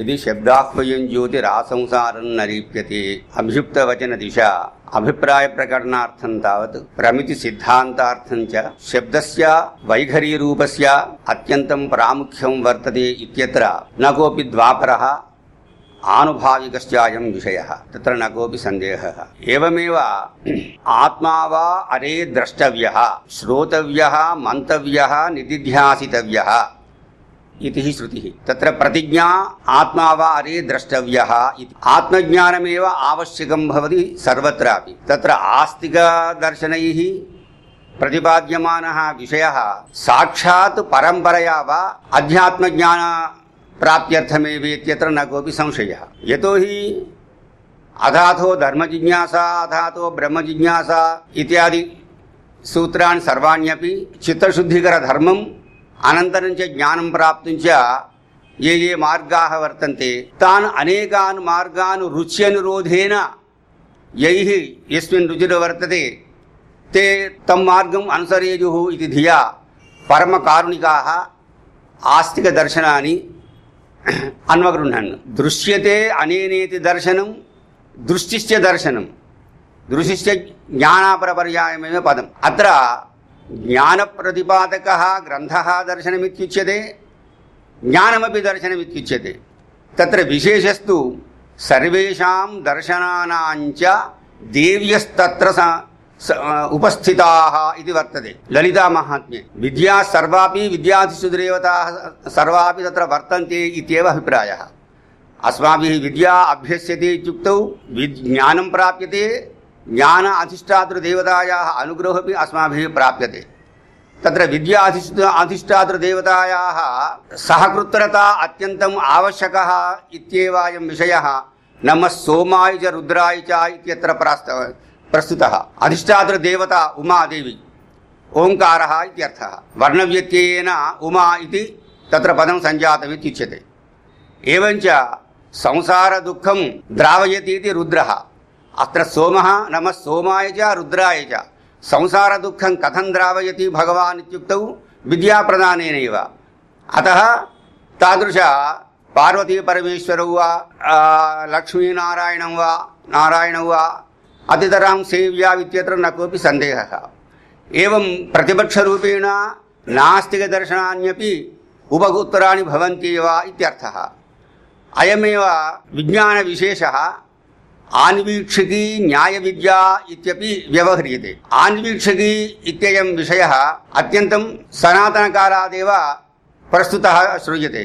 ఇది శబ్దాహ్వయం జ్యోతి రాసంసారం నరీప్యతే అభిషుప్తవచన దిశ అభిప్రాయ ప్రకటనార్థం తావత్ ప్రమితి సిద్ధాంతార్థం చ శబ్దస్య వైఖరీ రూపస్ అత్యంతం ప్రాముఖ్యం వర్తతే ఇత్యత్ర నకోపి ద్వాపర ఆనుభావికస్యాయం విషయ తత్ర నకోపి సందేహ ఏమేవ ఆత్మా వా అరే ద్రష్టవ్య శ్రోతవ్య మంతవ్య నిదిధ్యాసితవ్య इति श्रुतिः। तत्र प्रतिज्ञा आत्मा वा अरे द्रष्टव्यः इति। आत्मज्ञानमेव आवश्यकं भवति सर्वत्रापि। तत्र आस्तिकदर्शनैः प्रतिपाद्यमानः विषयः साक्षात् परम्परया वा अध्यात्मज्ञान प्राप्त्यर्थमेवेत्यत्र न कोऽपि संशयः। यतोहि अधातो धर्मजिज्ञासा, अधातो ब्रह्मजिज्ञासा इत्यादि सूत्राणि सर्वाण्यपि అనంతరం చ జ్ఞానం ప్రాప్తించ ఏ ఏ మార్గా వర్తంతి. తాను అనేకాను మార్గాను రుచి అనురోధేన యై ఎస్మిన్ రుచిరు వర్తతి. తే తమ్ మార్గం అనుసరేజు ఇది ధియా. పరమ కారుణికా ఆస్తిక దర్శనాన్ని అన్వగృహ్ణన్. దృశ్యతే అనేనేతి దర్శనం దృష్టిశ్చ దర్శనం. దృశిశ్చ జ్ఞానాపరపర్యాయమే పదం. అత్ర జ్ఞానప్రతిపాదక గ్రంథ దర్శనమిచ్యతే జ్ఞానమీ దర్శనమిచ్యతే త్ర విశేషస్తు సర్వేషాం దర్శనానాంచ దేవ్యస్తత్ర ఉపస్థితా ఇది వర్తతే. లలితామహాత్మ్యే విద్యా సర్వాపి విద్యాధిషు దేవతా సర్వాపి తత్ర వర్తంతే ఇత్యేవ అభిప్రాయ. అస్మాభి విద్యా అభ్యస్యతే ఇత్యుక్తౌ జ్ఞానం ప్రాప్యతే జ్ఞాన అధిష్టాతృదేవతాయా అనుగ్రహం అస్మాభి ప్రాప్యతే. తత్ర విద్యా అధిష్ట అధిష్టాతృదేవతాయా సహకృత్రత అత్యంతం ఆవశ్యక ఇత్యేవాయం విషయ నమ సోమాయ చ రుద్రాయ చ ప్రాస్త ప్రస్తుత. అధిష్టాతృదేవత ఉమాదేవి ఓంకార ఇత్యర్థ. వర్ణవ్యత్యయన ఉమా ఇది తత్ర పదం సంజాతమిత్యుచ్యతే ఏవంచ సంసార దుఃఖం ద్రావయతీతి రుద్ర. అత్ర సోమ నమ సోమాయ చ రుద్రాయ చ. సంసార దుఃఖం కథం ద్రావయతి భగవాన్ ఇత్యుక్తౌ విద్యాప్రదానేనైవ. అత తాదృశ పార్వతీపరమేశ్వరౌ వా లక్ష్మీనారాయణం వా నారాయణౌ వా అతితరాం సేవ్యా సేవ్యామిత్యత్ర నకోపి సందేహ. ఏవం ప్రతిపక్షరూపేణ నాస్తికదర్శనాన్యపి ఉపగుత్తరాన్ని భవంతి వా ఇర్థ అయమే విజ్ఞాన విశేష अयमेव विज्ञानविशेषः आन्वीक्षिकी न्यायविद्या इत्यपि व्यवह्रियते आन्वीक्षिकी इत्ययं विषयः अत्यन्तं सनातनकालादेव प्रस्तुतः श्रूयते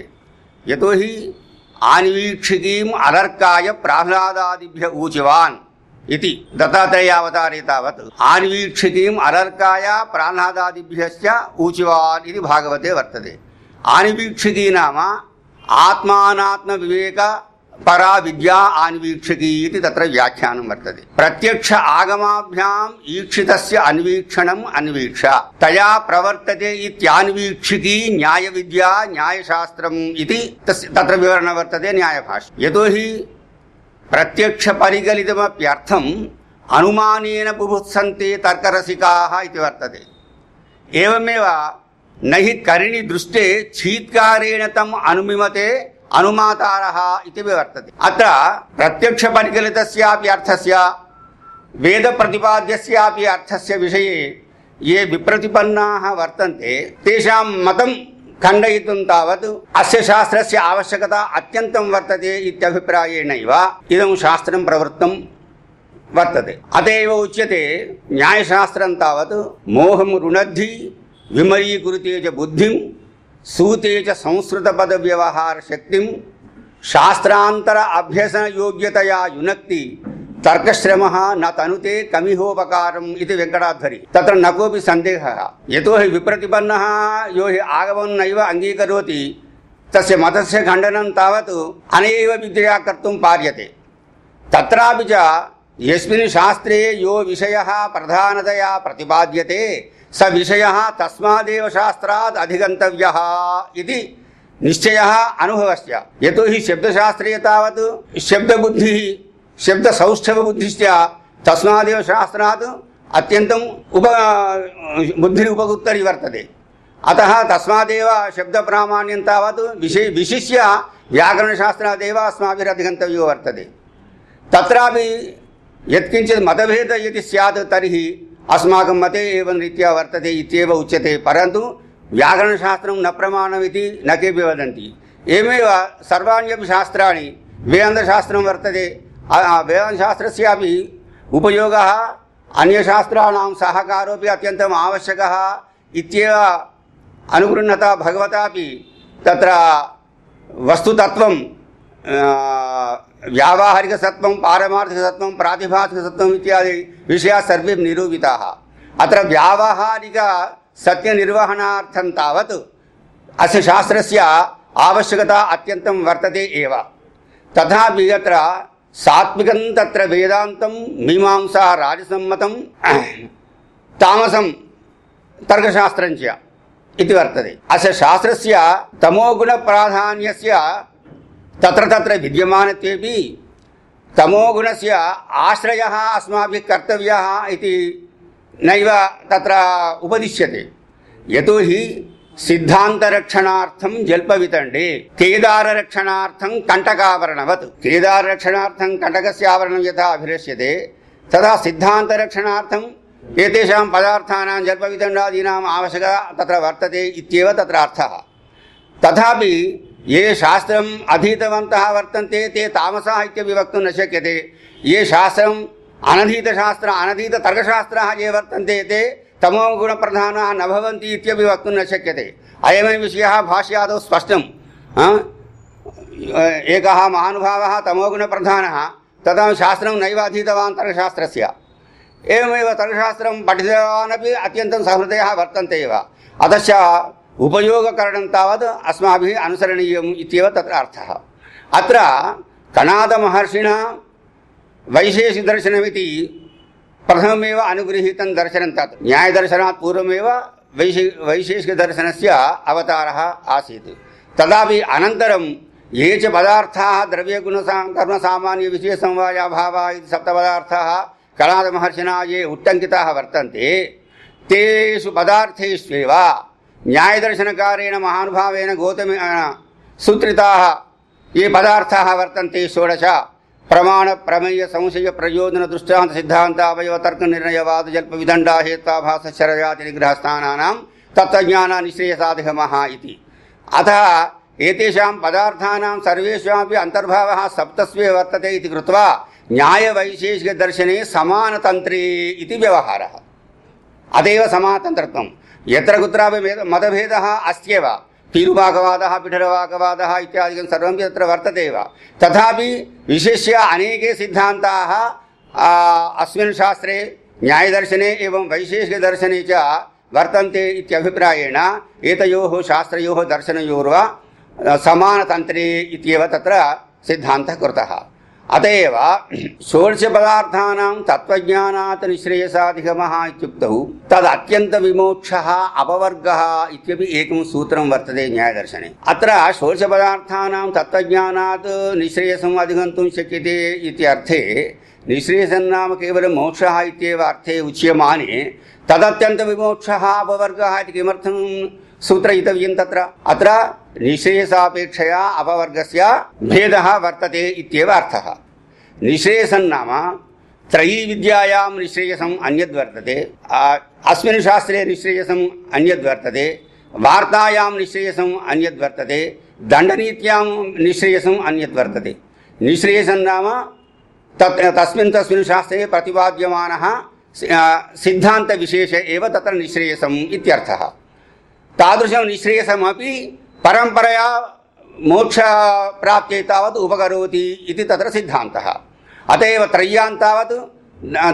यतोहि आन्वीक्षिकीम् अलर्काय प्राह्लादादिभ्य ऊचिवान् इति दत्तात्रेयावतारे तावत् आन्वीक्षिकीम् अलर्काय प्राह्लादादिभ्यश्च ऊचिवान् इति भागवते वर्तते आन्वीक्षिकी नाम आत्मानात्मविवेक परा विद्या आन्वीक्षकी इति तत्र व्याख्यानं वर्तते प्रत्यक्ष आगमाभ्याम् ईक्षितस्य अन्वीक्षणम् अन्वीक्ष तया प्रवर्तते इत्यान्वीक्षिकी न्यायविद्या न्यायशास्त्रम् इति तस्य तत्र विवरणं वर्तते न्यायभाष्य यतोहि प्रत्यक्षपरिगलितमप्यर्थम् अनुमानेन बुभुत्सन्ते तर्करसिकाः इति वर्तते एवमेव न हि करिणि दृष्टे छीत्कारेण तम् अनुमिमते అనుమాతార ఇది వర్తది అత్ర ప్రత్యక్ష పరికలితస్యాపి అర్థస్య వేద ప్రతిపాద్యస్యాపి అర్థస్య విషయే ఏ విప్రతిపన్నా వర్తంతే తేషాం మతం ఖండయితుం తావత్ అస్య శాస్త్రస్య ఆవశ్యకత అత్యంతం వర్తతే ఇత్యభిప్రాయేణైవ ఇదం శాస్త్రం ప్రవృత్తం వర్తతే అత ఉచ్యతే న్యాయశాస్త్రం తావత్ మోహం రుణద్ధి విమరీకురుతేజ బుద్ధిం सूते च संस्कृतपदव्यवहारशक्तिं शास्त्रान्तर अभ्यसनयोग्यतया युनक्ति, तर्कश्रमः न तनुते कमिहोपकारम् इति वेङ्कटाध्वरि। तत्र न कोऽपि सन्देहः। यतोहि विप्रतिपन्नः, यो हि आगमं नैव अङ्गीकरोति। तस्य मतस्य खण्डनं तावत् अनैव विद्यया कर्तुं पार्यते। तत्रापि च यस्मिन् शास्त्रे यो विषयः प्रधानतया प्रतिपाद्यते। స విషయ తస్మాదేవ శాస్త్రాద్ అధిగంతవ్య ఇది నిశ్చయ అనుభవస్ యతో హి శబ్దశాస్త్రే తావత్ శబ్దబుద్ధి శబ్ద సౌష్ఠవ బుద్ధిశ్చ తస్మాదేవ శాస్త్రాత్ అత్యంతం ఉప బుద్ధిని ఉపగుప్తరి వర్తతే అత తస్మాదేవ శబ్ద ప్రామాణ్యం తావత్ విశే విశిష్య వ్యాకరణశాస్త్రాదేవ అస్మాభిరధిగంతవ్యో వర్తతే. తత్రాపి యత్కించిత్ మతభేద ఇది స్యాత్ తర్హి అస్మాకం మతే ఏవం రీత్యా వర్తతే ఇత్యేవ ఉచ్యతే పరంతు వ్యాకరణశాస్త్రం న ప్రమాణమితి నకేపి వదంతి ఏమేవ సర్వాణ్యపి శాస్త్రాన్ని వేదాంతశాస్త్రం వర్తతే వేదాంతశాస్త్రస్యాపి ఉపయోగ అన్యశాస్త్రాణం సహకారోపి అత్యంతం ఆవశ్యక ఇవ అనుగృహత భగవత తత్ర వస్తుతత్వం तत्र वस्तुतत्त्वं आ, व्यावहारिकसत्त्वं पारमार्थिकसत्त्वं प्रातिभासिकसत्त्वम् इत्यादि विषयाः सर्वे निरूपिताः अत्र व्यावहारिकसत्यनिर्वहणार्थं तावत् अस्य शास्त्रस्य आवश्यकता अत्यन्तं वर्तते एव तथापि अत्र सात्विकं तत्र वेदान्तं मीमांसा राजसम्मतं तामसं तर्कशास्त्रञ्च इति वर्तते अस्य शास्त्रस्य తత్ర తత్ర విద్యమానత్వేపి తమోగుణస్ ఆశ్రయ అస్మాభిः కర్తవ్య ఇది నైవ తత్ర ఉపదిశ్యతే. యతో హి సిద్ధాంతరక్షణార్థం జల్పవితండే. కేదారరక్షణార్థం కంటకావరణవత్. కేదారరక్షణార్థం కంటకస్ ఆవరణం యథా అభిరష్యతే తదా సిద్ధాంతరక్షణార్థం ఏతేషాం పదార్థానాం జల్పవితండాదీనాం ఆవశ్యక తత్ర వర్తతే ఇత్యేవ తత్ర అర్థ. తథాపి ये शास्त्रम् अधीतवन्तः वर्तन्ते, ते तामसाः इत्यपि न शक्यते। ये शास्त्र शास्त्रम् अनधीतशास्त्र, अनधीततर्कशास्त्राः ये वर्तन्ते, ते तमोगुणप्रधानाः न भवन्ति इत्यपि वक्तुं न अयमेव विषयः भाष्यादौ स्पष्टं? एकः महानुभावः तमोगुणप्रधानः, तदा शास्त्रं नैव अधीतवान् तर्कशास्त्रस्य। एवमेव तर्कशास्त्रं पठितवान् अपि अत्यन्तं सहृदयः वर्तन्ते एव। अतश्च ఉపయోగకరణం తావత్ అస్మాభి అనుసరణీయం ఇవ తర్థ అత్ర కణాదమహర్షిణ వైశేషి దర్శనమితి ప్రథమమే అనుగృహీతం దర్శనం తత్. న్యాయదర్శనాత్ పూర్వమే వైశే వైశేషికదర్శన అవతార ఆసీత్. తదాపి అనంతరం ఏ చ పదార్థా పదార్థాः ద్రవ్యగుణసా కర్మసామాన్యవిషయసంవాయాభావా ఇది సప్తపదార్థా కళాదమహర్షిణా ఏ ఉట్టంకిత వర్తంతే. తేషు పదార్థేష్వేవ న్యాయదర్శనకారేణ మహానుభావేన గౌతమి సూత్రితా ఏ పదార్థ వర్తంతి షోడశ. ప్రమాణ ప్రమేయ సంశయ ప్రయోజన దృష్టాంత సిద్ధాంత అవయవ తర్క నిర్ణయవాద జల్ప విదండా హేత్వాభాస శరయాతి నిగ్రహస్థానానం తత్వజ్ఞాన నిశ్రేయ తత్వజ్ఞానా మహా ఇది. అత ఏతేషాం పదార్థానాం సర్వేషాపి అంతర్భావ సప్తస్వే వర్తతే ఇది కృత్వా దర్శనే సమానతంత్రే ఇది వ్యవహార. అదేవ సమానతంత్రత్వం. यत्र कुत्रापि भेद- मतभेदः अस्त्येव। पीरुवाकवादः पिठरवाकवादः इत्यादिकं सर्वमपि तत्र वर्तते एव। तथापि विशिष्य अनेके सिद्धान्ताः अस्मिन् शास्त्रे न्यायदर्शने एवं वैशेषिकदर्शने च वर्तन्ते इत्यभिप्रायेण एतयोः शास्त्रयोः दर्शनयोर्वा समानतन्त्रे इत्येव तत्र सिद्धान्तः कृतः। అతయవ ఏవ షోడశ తత్వజ్ఞానాత్ నిశ్రేయసాధిగమః ఇత్యుక్తౌ. తదత్యంత విమోక్ష అపవర్గ ఇత్యపి ఏకం సూత్రం వర్తతే న్యాయదర్శని. అత్ర షోడశ పదార్థానాం తత్వజ్ఞానాత్ నిశ్రేయసం అధిగంతుం శక్యతే ఇతి అర్థే. నిశ్రేయసం నామ కేవలం మోక్ష ఇత్యేవ అర్థే ఉచ్యమాని. తదత్యంత విమోక్ష అపవర్గ ఇది కిమర్థం సూత్రయితవ్యం తత్ర అత్ర నిశ్రేయసాపేక్షయా అపవర్గస్ భేద వర్తతే ఇవే అర్థ నిశ్రేయసం నామ త్రయీ విద్యాం నిశ్రేయసం అన్యద్వర్తతే అస్మిన్ శాస్త్రే నిశ్రేయసం అన్యద్వర్తతే వార్తాయాం నిశ్రేయసం అన్యద్వర్తతే దండనీత్యాం నిశ్రేయసం అన్యద్వర్తతే నిశ్రేయసం నామ తస్మిన్ తస్మిన్ శాస్త్రే ప్రతిపాద్యమాన సిద్ధాంతవిశేష ఏవ తత్ర నిశ్రేయసం ఇత్యర్థ तादृशं निःश्रेयसमपि परम्परया मोक्षप्राप्त्यै तावत् उपकरोति इति तत्र सिद्धान्तः। अत एव त्रय्यां तावत्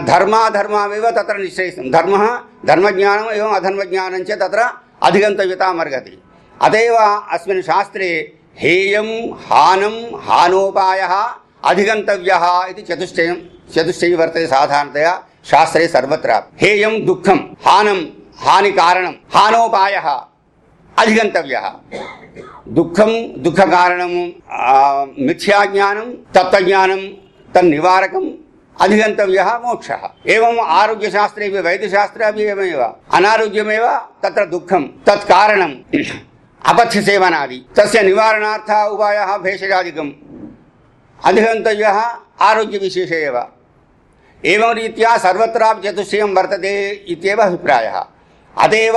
धर्माधर्मावेव तत्र निःश्रेयसं। धर्मः, धर्मज्ञानम् एवम् अधर्मज्ञानं तत्र अधिगन्तव्यतामर्हति। अत एव अस्मिन् शास्त्रे हेयं, हानं, हानोपायः अधिगन्तव्यः इति चतुष्टयं, चतुष्टयी वर्तते साधारणतया शास्त्रे सर्वत्र हेयं दुःखं, हानं हानि कारणम हानोपाय अधिगंतव्य दुखम दुख कारण मिथ्या ज्ञानम तत्व ज्ञानम तन्निवारकम अधिगंतव्य मोक्ष। एवं आरोग्य शास्त्रे भी वैद्य शास्त्र भी एवमेव। अनारोग्यमेव दुखम तत्कारणम अपथ्य सेवनादि तस्य निवारणार्थ उपाय भेषजादिकम्। अधिगन्तव्यः आरोग्यविशेष एव। एवं रीत्या सर्वत्रापि चतुष्टयं वर्तते इत्येव अभिप्रायः। अत एव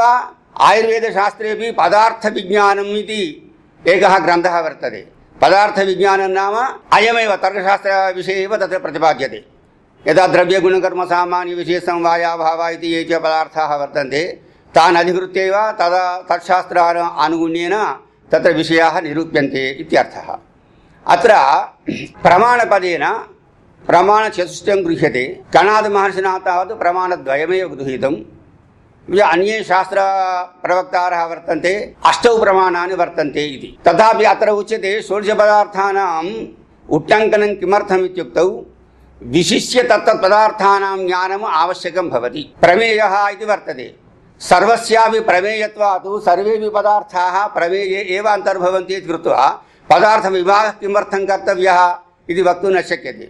आयुर्वेदशास्त्रेपि पदार्थविज्ञानम् इति एकः ग्रन्थः वर्तते। पदार्थविज्ञानं नाम अयमेव तर्कशास्त्रविषये एव तत्र प्रतिपाद्यते। यदा द्रव्यगुणकर्मसामान्यविशेषसमवायाभावः इति ये च पदार्थाः वर्तन्ते, तान् अधिकृत्य एव तदा तत्शास्त्राण आनुगुण्येन तत्र विषयाः निरूप्यन्ते अत्र प्रमाणपदेन प्रमाणचतुष्टयं गृह्यते। कणादमहर्षिणा तावत् प्रमाणद्वयमेव गृहीतम्। అన్యే శాస్త్ర ప్రవక్తార వర్తంతే అష్టౌ ప్రమాణాన్ని వర్తంతే ఇది. తథాపి అత్ర ఉచ్యతే షోడశ పదార్థానాం ఉట్టంకనం కిమర్థం ఇత్యుక్తౌ విశిష్య తత్వ తత్తత్పదార్థానాం జ్ఞానం ఆవశ్యకం భవతి. ప్రమేయ ఇది వర్తతే. సర్వస్యాపి ప్రమేయత్వాతు సర్వేపి పదార్థాః ప్రమేయే ఏవ అంతర్భవంతి ఇది కృత్వా. పదార్థ వివాహ కిమర్థం కర్తవ్య ఇది వక్తు న శక్యతే.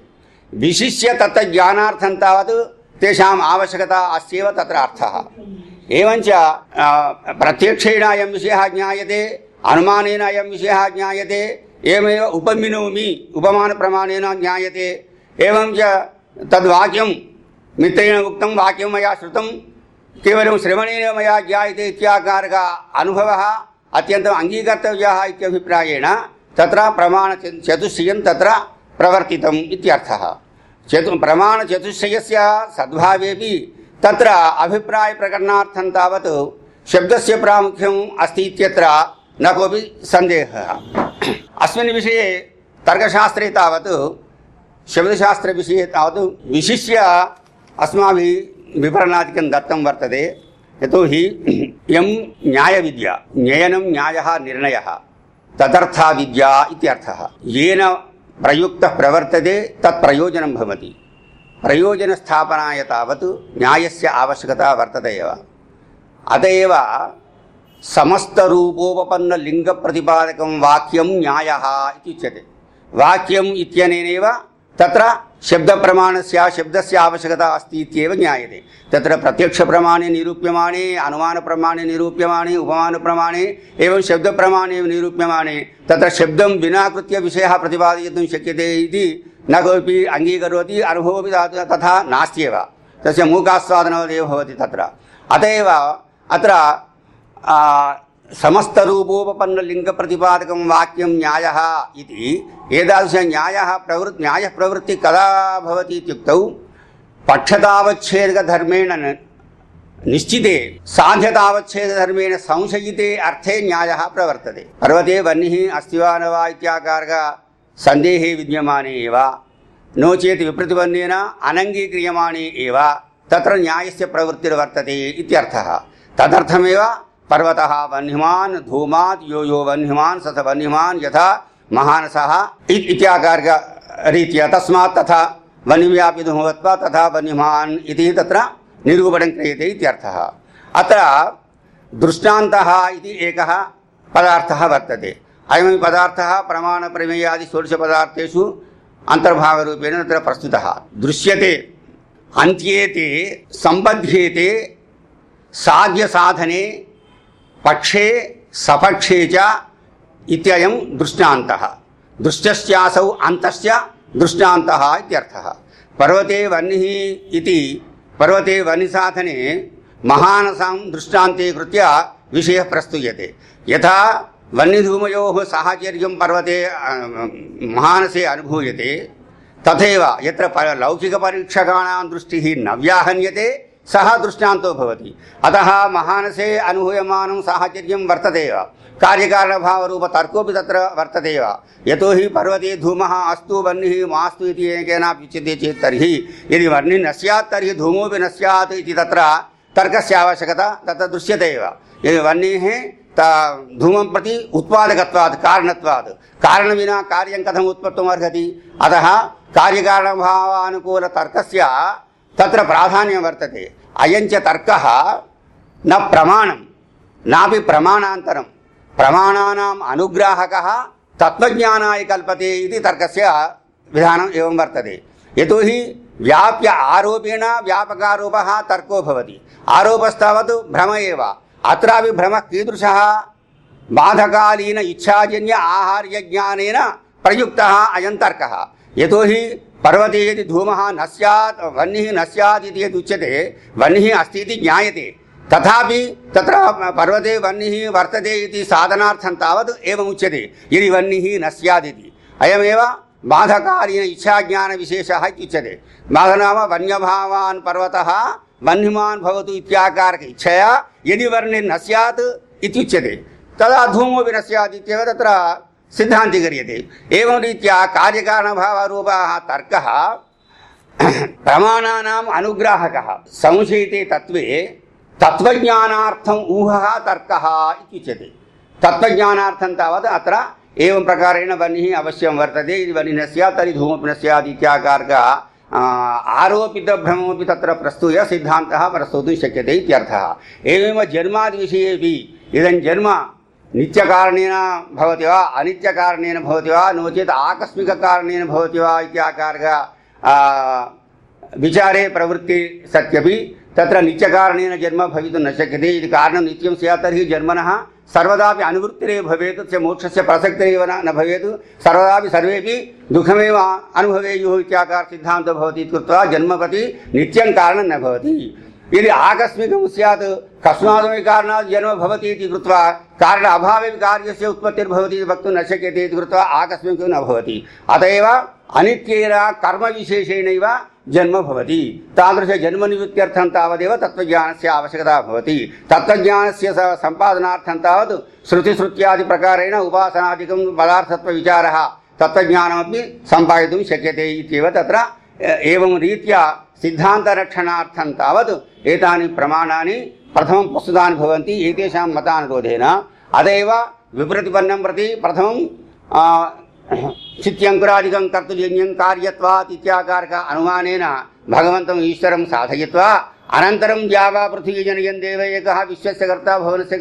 విశిష్య తత్వ జ్ఞానార్థం తావత్ तेषाम् आवश्यकता अस्त्येव तत्र अर्थः एवञ्च आ, प्रत्यक्षेण अयं विषयः ज्ञायते अनुमानेन अयं विषयः ज्ञायते एवमेव उपमिनोमि उपमानप्रमाणेन ज्ञायते एवं च तद्वाक्यं मित्रेण उक्तं वाक्यं मया श्रुतं केवलं श्रवणेन मया ज्ञायते इत्याकारक अनुभवः अत्यन्तम् अङ्गीकर्तव्यः इत्यभिप्रायेण तत्र प्रमाणचतुष्टयं तत्र प्रवर्तितम् इत्यर्थः चतु प्रमाणचतुष्टयस्य सद्भावेपि तत्र अभिप्रायप्रकरणार्थं तावत् शब्दस्य प्रामुख्यम् अस्ति इत्यत्र न कोऽपि सन्देहः। अस्मिन् विषये तर्कशास्त्रे तावत् शब्दशास्त्रविषये तावत् विशिष्य अस्माभिः विवरणादिकं दत्तं वर्तते। यतोहि इयं न्यायविद्या, न्ययनं न्यायः निर्णयः तदर्था विद्या इत्यर्थः। येन ప్రయుక్త ప్రవర్తతే తత్ ప్రయోజనం భవతి. ప్రయోజన స్థాపనాయ తావత్ న్యాయస్య ఆవశ్యకత వర్తతే అత ఏవ. సమస్త రూపోపపన్న లింగ ప్రతిపాదకం వాక్యం న్యాయ ఇచ్యతే వాక్యం ఇత్యనేనైవ త్ర शब्दप्रमाणस्य, शब्दस्य आवश्यकता अस्ति इत्येव ज्ञायते। तत्र प्रत्यक्षप्रमाणे निरूप्यमाणे, अनुमानप्रमाणे निरूप्यमाणे, उपमानप्रमाणे, एवं शब्दप्रमाणे निरूप्यमाणे, तत्र शब्दं विना कृत्य विषयः प्रतिपादयितुं शक्यते इति न कोऽपि अङ्गीकरोति अनुभवोपि तथा नास्त्येव। तस्य मूकास्वादनवदेव भवति तत्र। अत अत्र समस्तरूपोपपन्नलिङ्गप्रतिपादकं वाक्यं न्यायः इति एतादृशन्यायः प्रवृत् न्यायः प्रवृत्तिः कदा भवति इत्युक्तौ पक्षतावच्छेदकधर्मेण न- निश्चिते साध्यतावच्छेदधर्मेण संशयिते अर्थे न्यायः प्रवर्तते पर्वते वह्निः अस्ति वा न वा इत्याकारक सन्देहे विद्यमाने एव नो चेत् विप्रतिबन्धेन अनङ्गीक्रियमाणे एव तत्र न्यायस्य प्रवृत्तिर्वर्तते इत्यर्थः तदर्थमेव पर्वतः वह्निमान्, धूमात् यो यो वह्निमान् सथ वह्निमान्, यथा महानसः इ- इत्याकारकरीत्या तस्मात् तथा वह्निव्यापि धूमत्वा तथा वह्निमान् इति तत्र निरूपणं क्रियते इत्यर्थः अत्र दृष्टान्तः इति एकः पदार्थः वर्तते। अयमपि पदार्थः प्रमाणप्रमेयादि षोडशपदार्थेषु अन्तर्भागरूपेण तत्र प्रस्तुतः। दृश्यते, अन्त्येते, सम्बध्येते, साध्यसाधने पक्षे सपक्षे च इत्ययं दृष्टान्तः। दृष्टस्यासौ अन्तस्य दृष्टान्तः इत्यर्थः। पर्वते वह्निः इति पर्वते वह्निसाधने महानसां दृष्टान्ते कृत्य विषयः प्रस्तूयते। यथा वह्निधूमयोः साहचर्यं पर्वते महानसे अनुभूयते, तथैव यत्र लौकिकपरीक्षकाणां दृष्टिः न व्याहन्यते सः दृष्टान्तो भवति। अतः महानसे अनुभूयमानं साहचर्यं वर्तते। एव कार्यकारणभावरूपतर्कोऽपि तत्र वर्तते। एव यतोहि पर्वते धूमः अस्तु वह्निः मास्तु इति केनापि उच्यते चेत् तर्हि यदि वह्निः न स्यात्, तर्हि धूमोऽपि न स्यात् इति तत्र तर्कस्य आवश्यकता तत्र दृश्यते एव। यदि वह्निः धूमं प्रति उत्पादकत्वात्, कारणत्वात्, कारणं विना कार्यं कथम् उत्पत्तुम् अर्हति? अतः कार्यकारणभावानुकूलतर्कस्य తత్ర ప్రాధాన్యం వర్తతే. అయంచ తర్క నా ప్రమాణం. నాపి ప్రమాణాంతరం. ప్రమాణానాం అనుగ్రాహక తత్వజ్ఞానాయ కల్పతే ఇది తర్కస్ విధానం ఏం వర్తతే. యతో హి వ్యాప్య ఆరోపేణ వ్యాపకారూప తర్కో భవతి. ఆరోపస్తావత్ భ్రమ ఏవ. అత్రి భ్రమ కీదృశ బాధకాలీన ఇచ్ఛాజన్య ఆహార్య జ్ఞాన ప్రయుక్త అయం తర్క. यतोहि पर्वते यदि धूमः न स्यात्, वह्निः न स्यात् इति यदुच्यते वह्निः अस्ति इति ज्ञायते। तथापि तत्र पर्वते वह्निः वर्तते इति साधनार्थं तावत् एवमुच्यते यदि वह्निः न स्यादिति अयमेव बाधकालीन इच्छाज्ञानविशेषः इत्युच्यते बाध नाम वन्यभावान् पर्वतः वह्निमान् भवतु इत्याकारक इच्छया, यदि वर्णिर्न स्यात् इत्युच्यते तदा धूमोऽपि न स्यात् इत्येव तत्र सिद्धान्तीक्रियते एवं रीत्या कार्यकारणभावरूपाः तर्कः, प्रमाणानाम् अनुग्राहकः, संशयिते तत्त्वे तत्त्वज्ञानार्थम् ऊहः तर्कः इत्युच्यते तत्त्वज्ञानार्थं तावत् अत्र एवं प्रकारेण वह्निः अवश्यं वर्तते। यदि वह्निः न स्यात्, तर्हि धूमोऽपि न स्यात् इत्याकारक आरोपितभ्रममपि तत्र प्रस्तूय सिद्धान्तः प्रस्तोतुं शक्यते इत्यर्थः। एवमेव जन्मादिविषयेपि इदं जन्म नित्यकारणेन भवति वा, अनित्यकारणेन भवति वा, नो चेत् आकस्मिककारणेन भवति वा इत्याकारक विचारे प्रवृत्ति सत्यपि, तत्र नित्यकारणेन जन्म भवितुं न शक्यते यदि कारणं नित्यं स्यात्, तर्हि जन्मनः सर्वदापि अनुवृत्तिरेव भवेत्, तस्य मोक्षस्य प्रसक्तिरेव न न भवेत्, सर्वदापि सर्वेपि दुःखमेव अनुभवेयुः इत्याकार सिद्धान्तः भवति इति कृत्वा जन्मपति नित्यं कारणं न भवति। ఇది ఆకస్మికం సత్ కస్మాదమి కారణాలు జన్మ భవతి ఇది కృత్వా కారణ అభావే కార్యస్య ఉత్పత్తిర్భవతి వక్తు నశక్యతే కృత్వా ఆకస్మికం నభవతి అతయవ అనిత్యైన కర్మ విశేషేణైవ జన్మ భవతి. తాదృశ జన్మ నివృత్త్యర్థం తావదేవ తత్వజ్ఞానస్య ఆవశ్యకత భవతి. తత్వజ్ఞానస్య సంపాదనార్థం తావత్ శృత్యాది ప్రకారేణ ఉపాసనాదికం పదార్థత్వ విచారः. తత్వజ్ఞానమపి సంపాదితుం శక్యతే ఇవ్వ తత్ర ఏవం రీత్యా సిద్ధాంతరక్షణార్థం తావత్ ఏతాని ప్రమాణాన్ని ప్రథమం ప్రస్తుతాన్ని భవంతి ఏతేషాం మతానురోధేన. అదేవ విప్రతిపన్నం ప్రతి ప్రథమం చిత్యంకురాదికం కర్తృజన్యం కార్యత్వాత్ ఇత్యాకారక అనుమానేన భగవంతం ఈశ్వరం సాధయత్వా. అనంతరం యావా పృథివీ జనయన్ దేవేక విశ్వస్య కర్త భవనస్య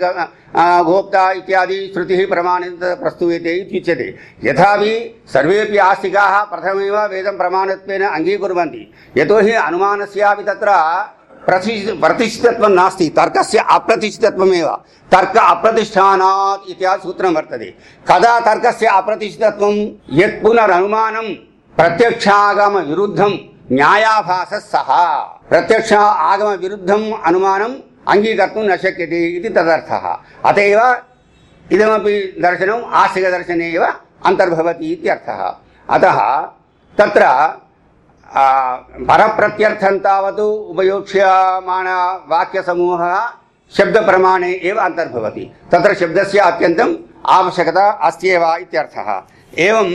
గోప్త ఇత్యాది శృతి ప్రమాణిత ప్రస్తూయతే ఇత్యుచ్యతే యథావి సర్వేపి ఆస్తికాः ప్రథమేవ వేదం ప్రమాణత్వేన అంగీకుర్వంతి యతో హి అనుమానస్యాపి తత్ర ప్రతి ప్రతిష్ఠితత్వం నాస్తి తర్కస్య అప్రతిష్ఠితత్వమేవ తర్క అప్రతిష్టానాత్ ఇత్యాది సూత్రం వర్తది కదా తర్కస్య అప్రతిష్ఠితత్వం యత్ పునరనుమానం ప్రత్యక్షాగమ విరుద్ధం న్యాయాభాస సహా ప్రత్యక్ష ఆగమ విరుద్ధం అనుమానం అంగీకర్తం నశక్యతి ఇది తదర్థ. అత ఇదమీ దర్శనం ఆశ్రయ దర్శన అంతర్భవతి ఇత్యర్థ అత పరప్రత్యర్థం తావత్ ఉపయోక్ష్యమాణ వాక్యసమూహ శబ్దప్రమాణే ఏవ అంతర్భవతి. తత్ర శబ్దస్య అత్యంతం ఆవశ్యకత అస్తి ఇత్యర్థ ఏం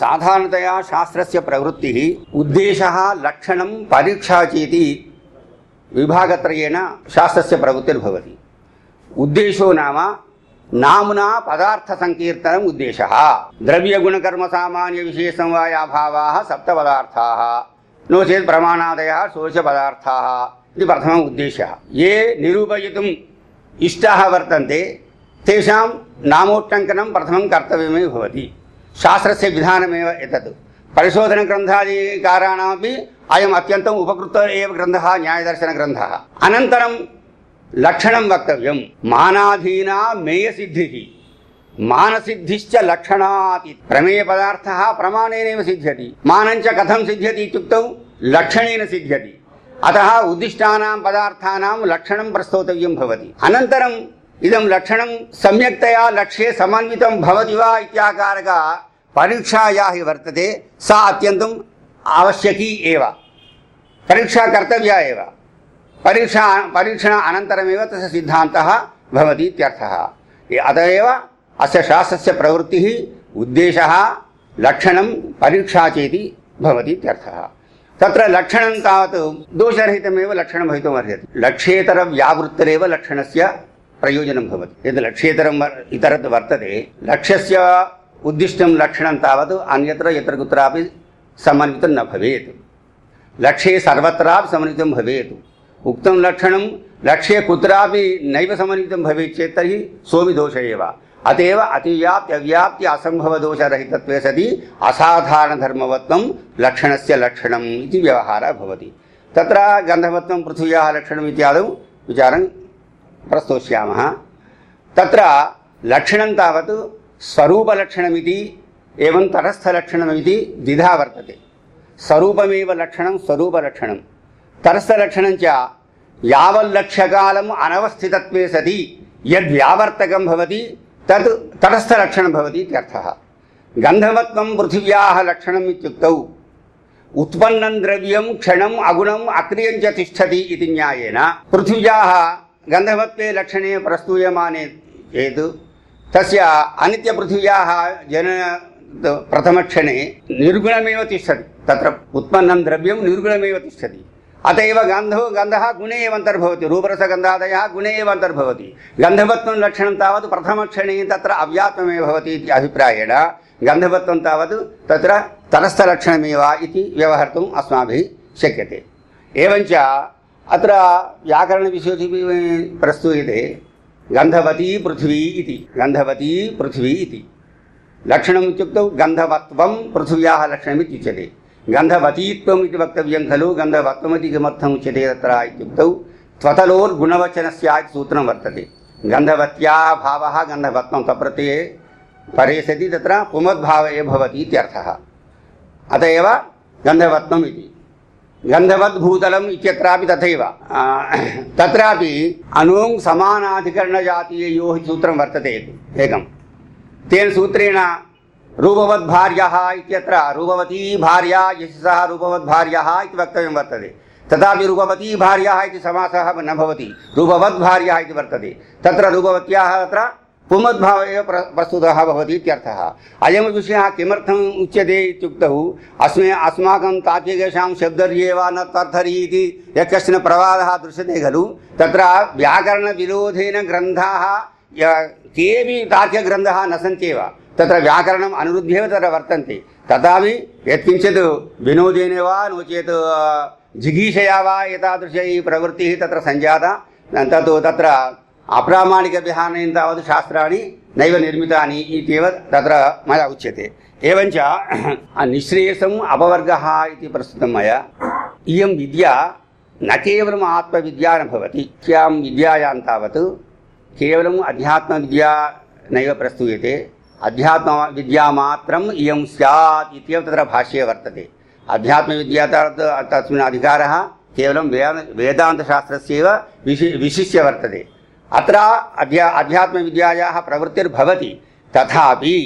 సాధారణతయా శాస్త్రస్య ప్రవృత్తి ఉద్దేశ లక్షణం పరీక్షా చేతి విభాగత్రయేణ శాస్త్రస్య ప్రవృత్తిర్భవతి. ఉద్దేశో నామ నామునా పదార్థ సంకీర్తనం ఉద్దేశ. ద్రవ్యగుణకర్మ సామాన్య విశేషం వాయాభావా సప్త పదార్థా నో చేత్ ప్రమాణాదయ శోష పదార్థా ఇది ప్రథమ ఉద్దేశ. ఏ నిరూపయితుం ఇష్ట వర్తంతే తేషాం నామోట్టంకనం ప్రథమం కర్తవ్యమే భవతి. శాస్త్రస్య విధానమే ఎతత్. పరిశోధన గ్రంథాధికారాణమపి అయం అత్యంతం ఉపకృత గ్రంథ న్యాయదర్శన గ్రంథ. అనంతరం లక్షణం వక్తవ్యం. మానాధీనా మేయసిద్ధి. మానసిద్ధిశ్చ లక్షణాతి ప్రమేయ పదార్థ ప్రమాణేనైవ సిద్ధ్యతి. మానంచ కథం సిద్ధ్యతి ఇత్యుక్తౌ లక్షణేన సిద్ధ్యతి. అత ఉద్దిష్టానాం పదార్థానాం లక్షణం ప్రస్తోతవ్యం భవతి. అనంతరం इदं लक्षणं सम्यक्तया लक्ष्ये समन्वितं भवति वा इत्याकारक परीक्षा या हि वर्तते, सा अत्यन्तम् आवश्यकी एव। परीक्षा कर्तव्या एव। परीक्षा, परीक्षण अनन्तरमेव तस्य सिद्धान्तः भवति इत्यर्थः। अत एव अस्य शास्त्रस्य प्रवृत्तिः, उद्देशः लक्षणं परीक्षा चेति भवति इत्यर्थः। तत्र लक्षणं तावत् दोषरहितमेव लक्षणं भवितुमर्हति। लक्ष्येतरव्यावृत्तिरेव लक्षणस्य ప్రయోజనం భవతి. యద్ లక్ష్యేతరం ఇతరత్ వర్తతే. లక్ష్యస్య ఉద్దిష్టం లక్షణం తావత్ అన్యత్ర ఇతర కుత్రాపి సమన్వితం న భవేత్. లక్ష్యే సర్వత్రాపి సమన్వితం భవేత్. ఉక్తం లక్షణం లక్ష్యే కుత్రాపి నైవ సమన్వితం భవేత్ చేత్ తర్హి సోమి దోష ఏవ అతేవ అతివ్యాప్తి అవ్యాప్తి అసంభవ దోషరహితత్వే సతి అసాధారణధర్మవత్వం లక్షణస్య లక్షణం ఇది వ్యవహారः భవతి. తత్ర గంధవత్వం పృథివ్యా లక్షణం ఇత్యాదం విచారం ప్రస్తోష్యామः. తత్ర లక్షణం తావత్ స్వరూపలక్షణమితి ఏవం తటస్థలక్షణమితి ద్విధా వర్తతే. స్వరూపమేవ లక్షణం స్వరూపలక్షణం. తటస్థలక్షణం చ యావల్లక్ష్యకాలం అనవస్థితత్వే సతి యద్వ్యావర్తకం భవతి తత్ తటస్థలక్షణం భవతి ఇత్యర్థः గంధవత్వం పృథివ్యాः లక్షణం ఇత్యుక్తౌ. ఉత్పన్నం ద్రవ్యం క్షణం అగుణం అక్రియం చ తిష్టతి ఇది న్యాయేన. పృథివ్యాः గంధవత్వే లక్షణే ప్రస్తూయమానే చేత్ తస్య అనిత్య పృథివ్యా జన ప్రథమక్షణే నిర్గుణమేవ తిష్టది తత్ర ఉత్పన్నం ద్రవ్యం నిర్గుణమేవ తిష్టది అత ఇవ గంధో గంధ గుణే ఏవంతర్భవతి రూపరసగంధాదయ గుణే ఏవంతర్భవతి గంధవత్వం లక్షణం తావత్ ప్రథమక్షణే తత్ర అవ్యాత్మే భవతి ఇది అభిప్రాయేణ గంధవత్వం తావత్ తత్ర తరస్థలక్షణమేవ ఇది వ్యవహర్తుం అస్మాభి శక్యతే ఏవంచ शक्यते एवञ्च अत्र व्याकरणविषये प्रस्तूयते गन्धवती पृथिवी इति गन्धवती पृथिवी इति लक्षणम् इत्युक्तौ गन्धवत्वं पृथिव्याः लक्षणमित्युच्यते गन्धवतीत्वम् इति वक्तव्यं खलु गन्धवत्वमिति किमर्थम् उच्यते तत्र इत्युक्तौ त्वतलोर्गुणवचनस्य इति सूत्रं वर्तते गन्धवत्या भावः गन्धवत्वं तप्रत्यये परे सति तत्र पुमद्भावे भवति इत्यर्थः अत एव गन्धवत्वम् इति गन्धवद्भूतलम् इत्यत्रापि तथैव। तत्रापि अणुं समानाधिकरणजातीययोः सूत्रं वर्तते एकं तेन सूत्रेण रूपवद्भार्यः इत्यत्र रूपवती भार्या यशसः रूपवद्भार्यः इति वक्तव्यं वर्तते। तथापि रूपवती भार्याः इति समासः न भवति, रूपवद्भार्याः इति वर्तते। तत्र रूपवत्याः तत्र पुमद्भाव एव प्र प्रस्तुतः भवति इत्यर्थः अयं विषयः किमर्थम् उच्यते इत्युक्तौ अस्मे अस्माकं तात्विकेषां शब्दर्ये वा न तर्थरी इति यः कश्चन प्रवादः दृश्यते खलु तत्र व्याकरणविरोधेन ग्रन्थाः य- केऽपि तार्किकग्रन्थाः न सन्त्येव तत्र व्याकरणम् अनुरुध्येव तत्र वर्तन्ते तथापि यत्किञ्चित् विनोदेन वा नो चेत् अ, जिगीषया वा एतादृशी प्रवृत्तिः तत्र सञ्जाता तत् तत्र అప్రామాణిక విహానేన తావత్ శాస్త్రాన్ని నైవ నిర్మిత అని ఇటీవ తత్ర మయ ఉచ్యత. ఏవంచ నిశ్రేయసం అపవర్గ ఇది ప్రస్తుతం మయా. ఇయం విద్య న కేవలం ఆత్మ విద్యా నభవతి స్యాం తావత్ కేవలం అధ్యాత్మ విద్యా నైవ ప్రస్తూయతే. అధ్యాత్మ విద్యా మాత్రం ఇయం స్యాత్ ఇత్యవ తత్ర భాష్యే వర్తతే. అధ్యాత్మ విద్యా తస్మిన్ అధికార కేవలం వేద వేదాంతశాస్త్రస్యैव విశి విశిష్య వర్తతే అత్ర అధ్యా అధ్యాత్మ అధ్యాత్మవిద్యాయాः ప్రవృత్తిర్భవతి తథాపి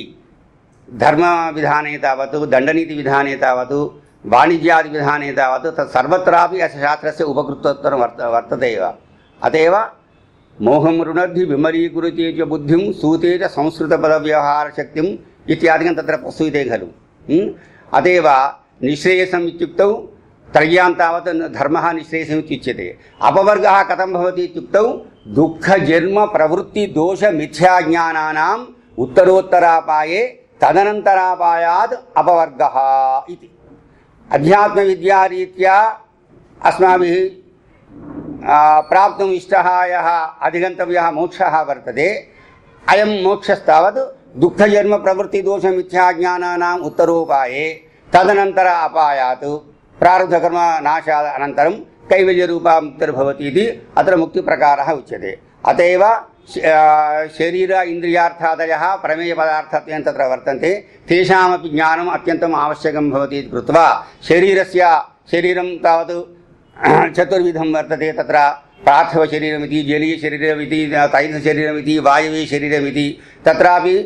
ధర్మవిధానే తావత్ దండనీతి విధానే తావత్ వాణిజ్యాది విధానే తావత్ తత్సర్వత్రాపి అస శాస్త్రస్య ఉపకృతోత్తరం వర్త వర్తతే एव। అత మోహం రుణద్ధి విమరీకురుతే చ బుద్ధిం సూతే చ శక్తిం ఇత్యాదికం తత్ర ప్రసూయితే ఖలు అతేవ నిశ్రేయసం ఇత్యుక్తౌ त्रय्यां तावत् न- धर्मः निःश्रेयसमित्युच्यते अपवर्गः कथं भवति इत्युक्तौ दुःखजन्मप्रवृत्तिदोषमिथ्याज्ञानानाम् उत्तरोत्तरापाये तदनन्तरापायात् अपवर्गः इति अध्यात्मविद्यारीत्या अस्माभिः आ, प्राप्तुम् इष्टः यः अधिगन्तव्यः मोक्षः वर्तते अयं मोक्षस्तावत् दुःखजन्मप्रवृत्तिदोषमिथ्याज्ञानानाम् उत्तरोपाये तदनन्तर अपायात् ప్రారంధకర్మ నాశాద అనంతరం కైవల్య రూపాముక్తిర్భవతి ఇది. అతను ముక్తి ప్రకార ఉచ్యతే. అత శరీర ఇంద్రియార్థాదయ ప్రమేయ పదార్థత్వం తత్ర వర్తంతే. తేషామపి జ్ఞానం అత్యంతం ఆవశ్యకం భవతి ఇది కృత్వా. శరీరస్య శరీరం తావత్ చతుర్విధం వర్తతే తత్ర. పార్థివశరీరమితి జలీయశరీరమితి వాయువీ వాయువీయశరీరమితి తత్రాపి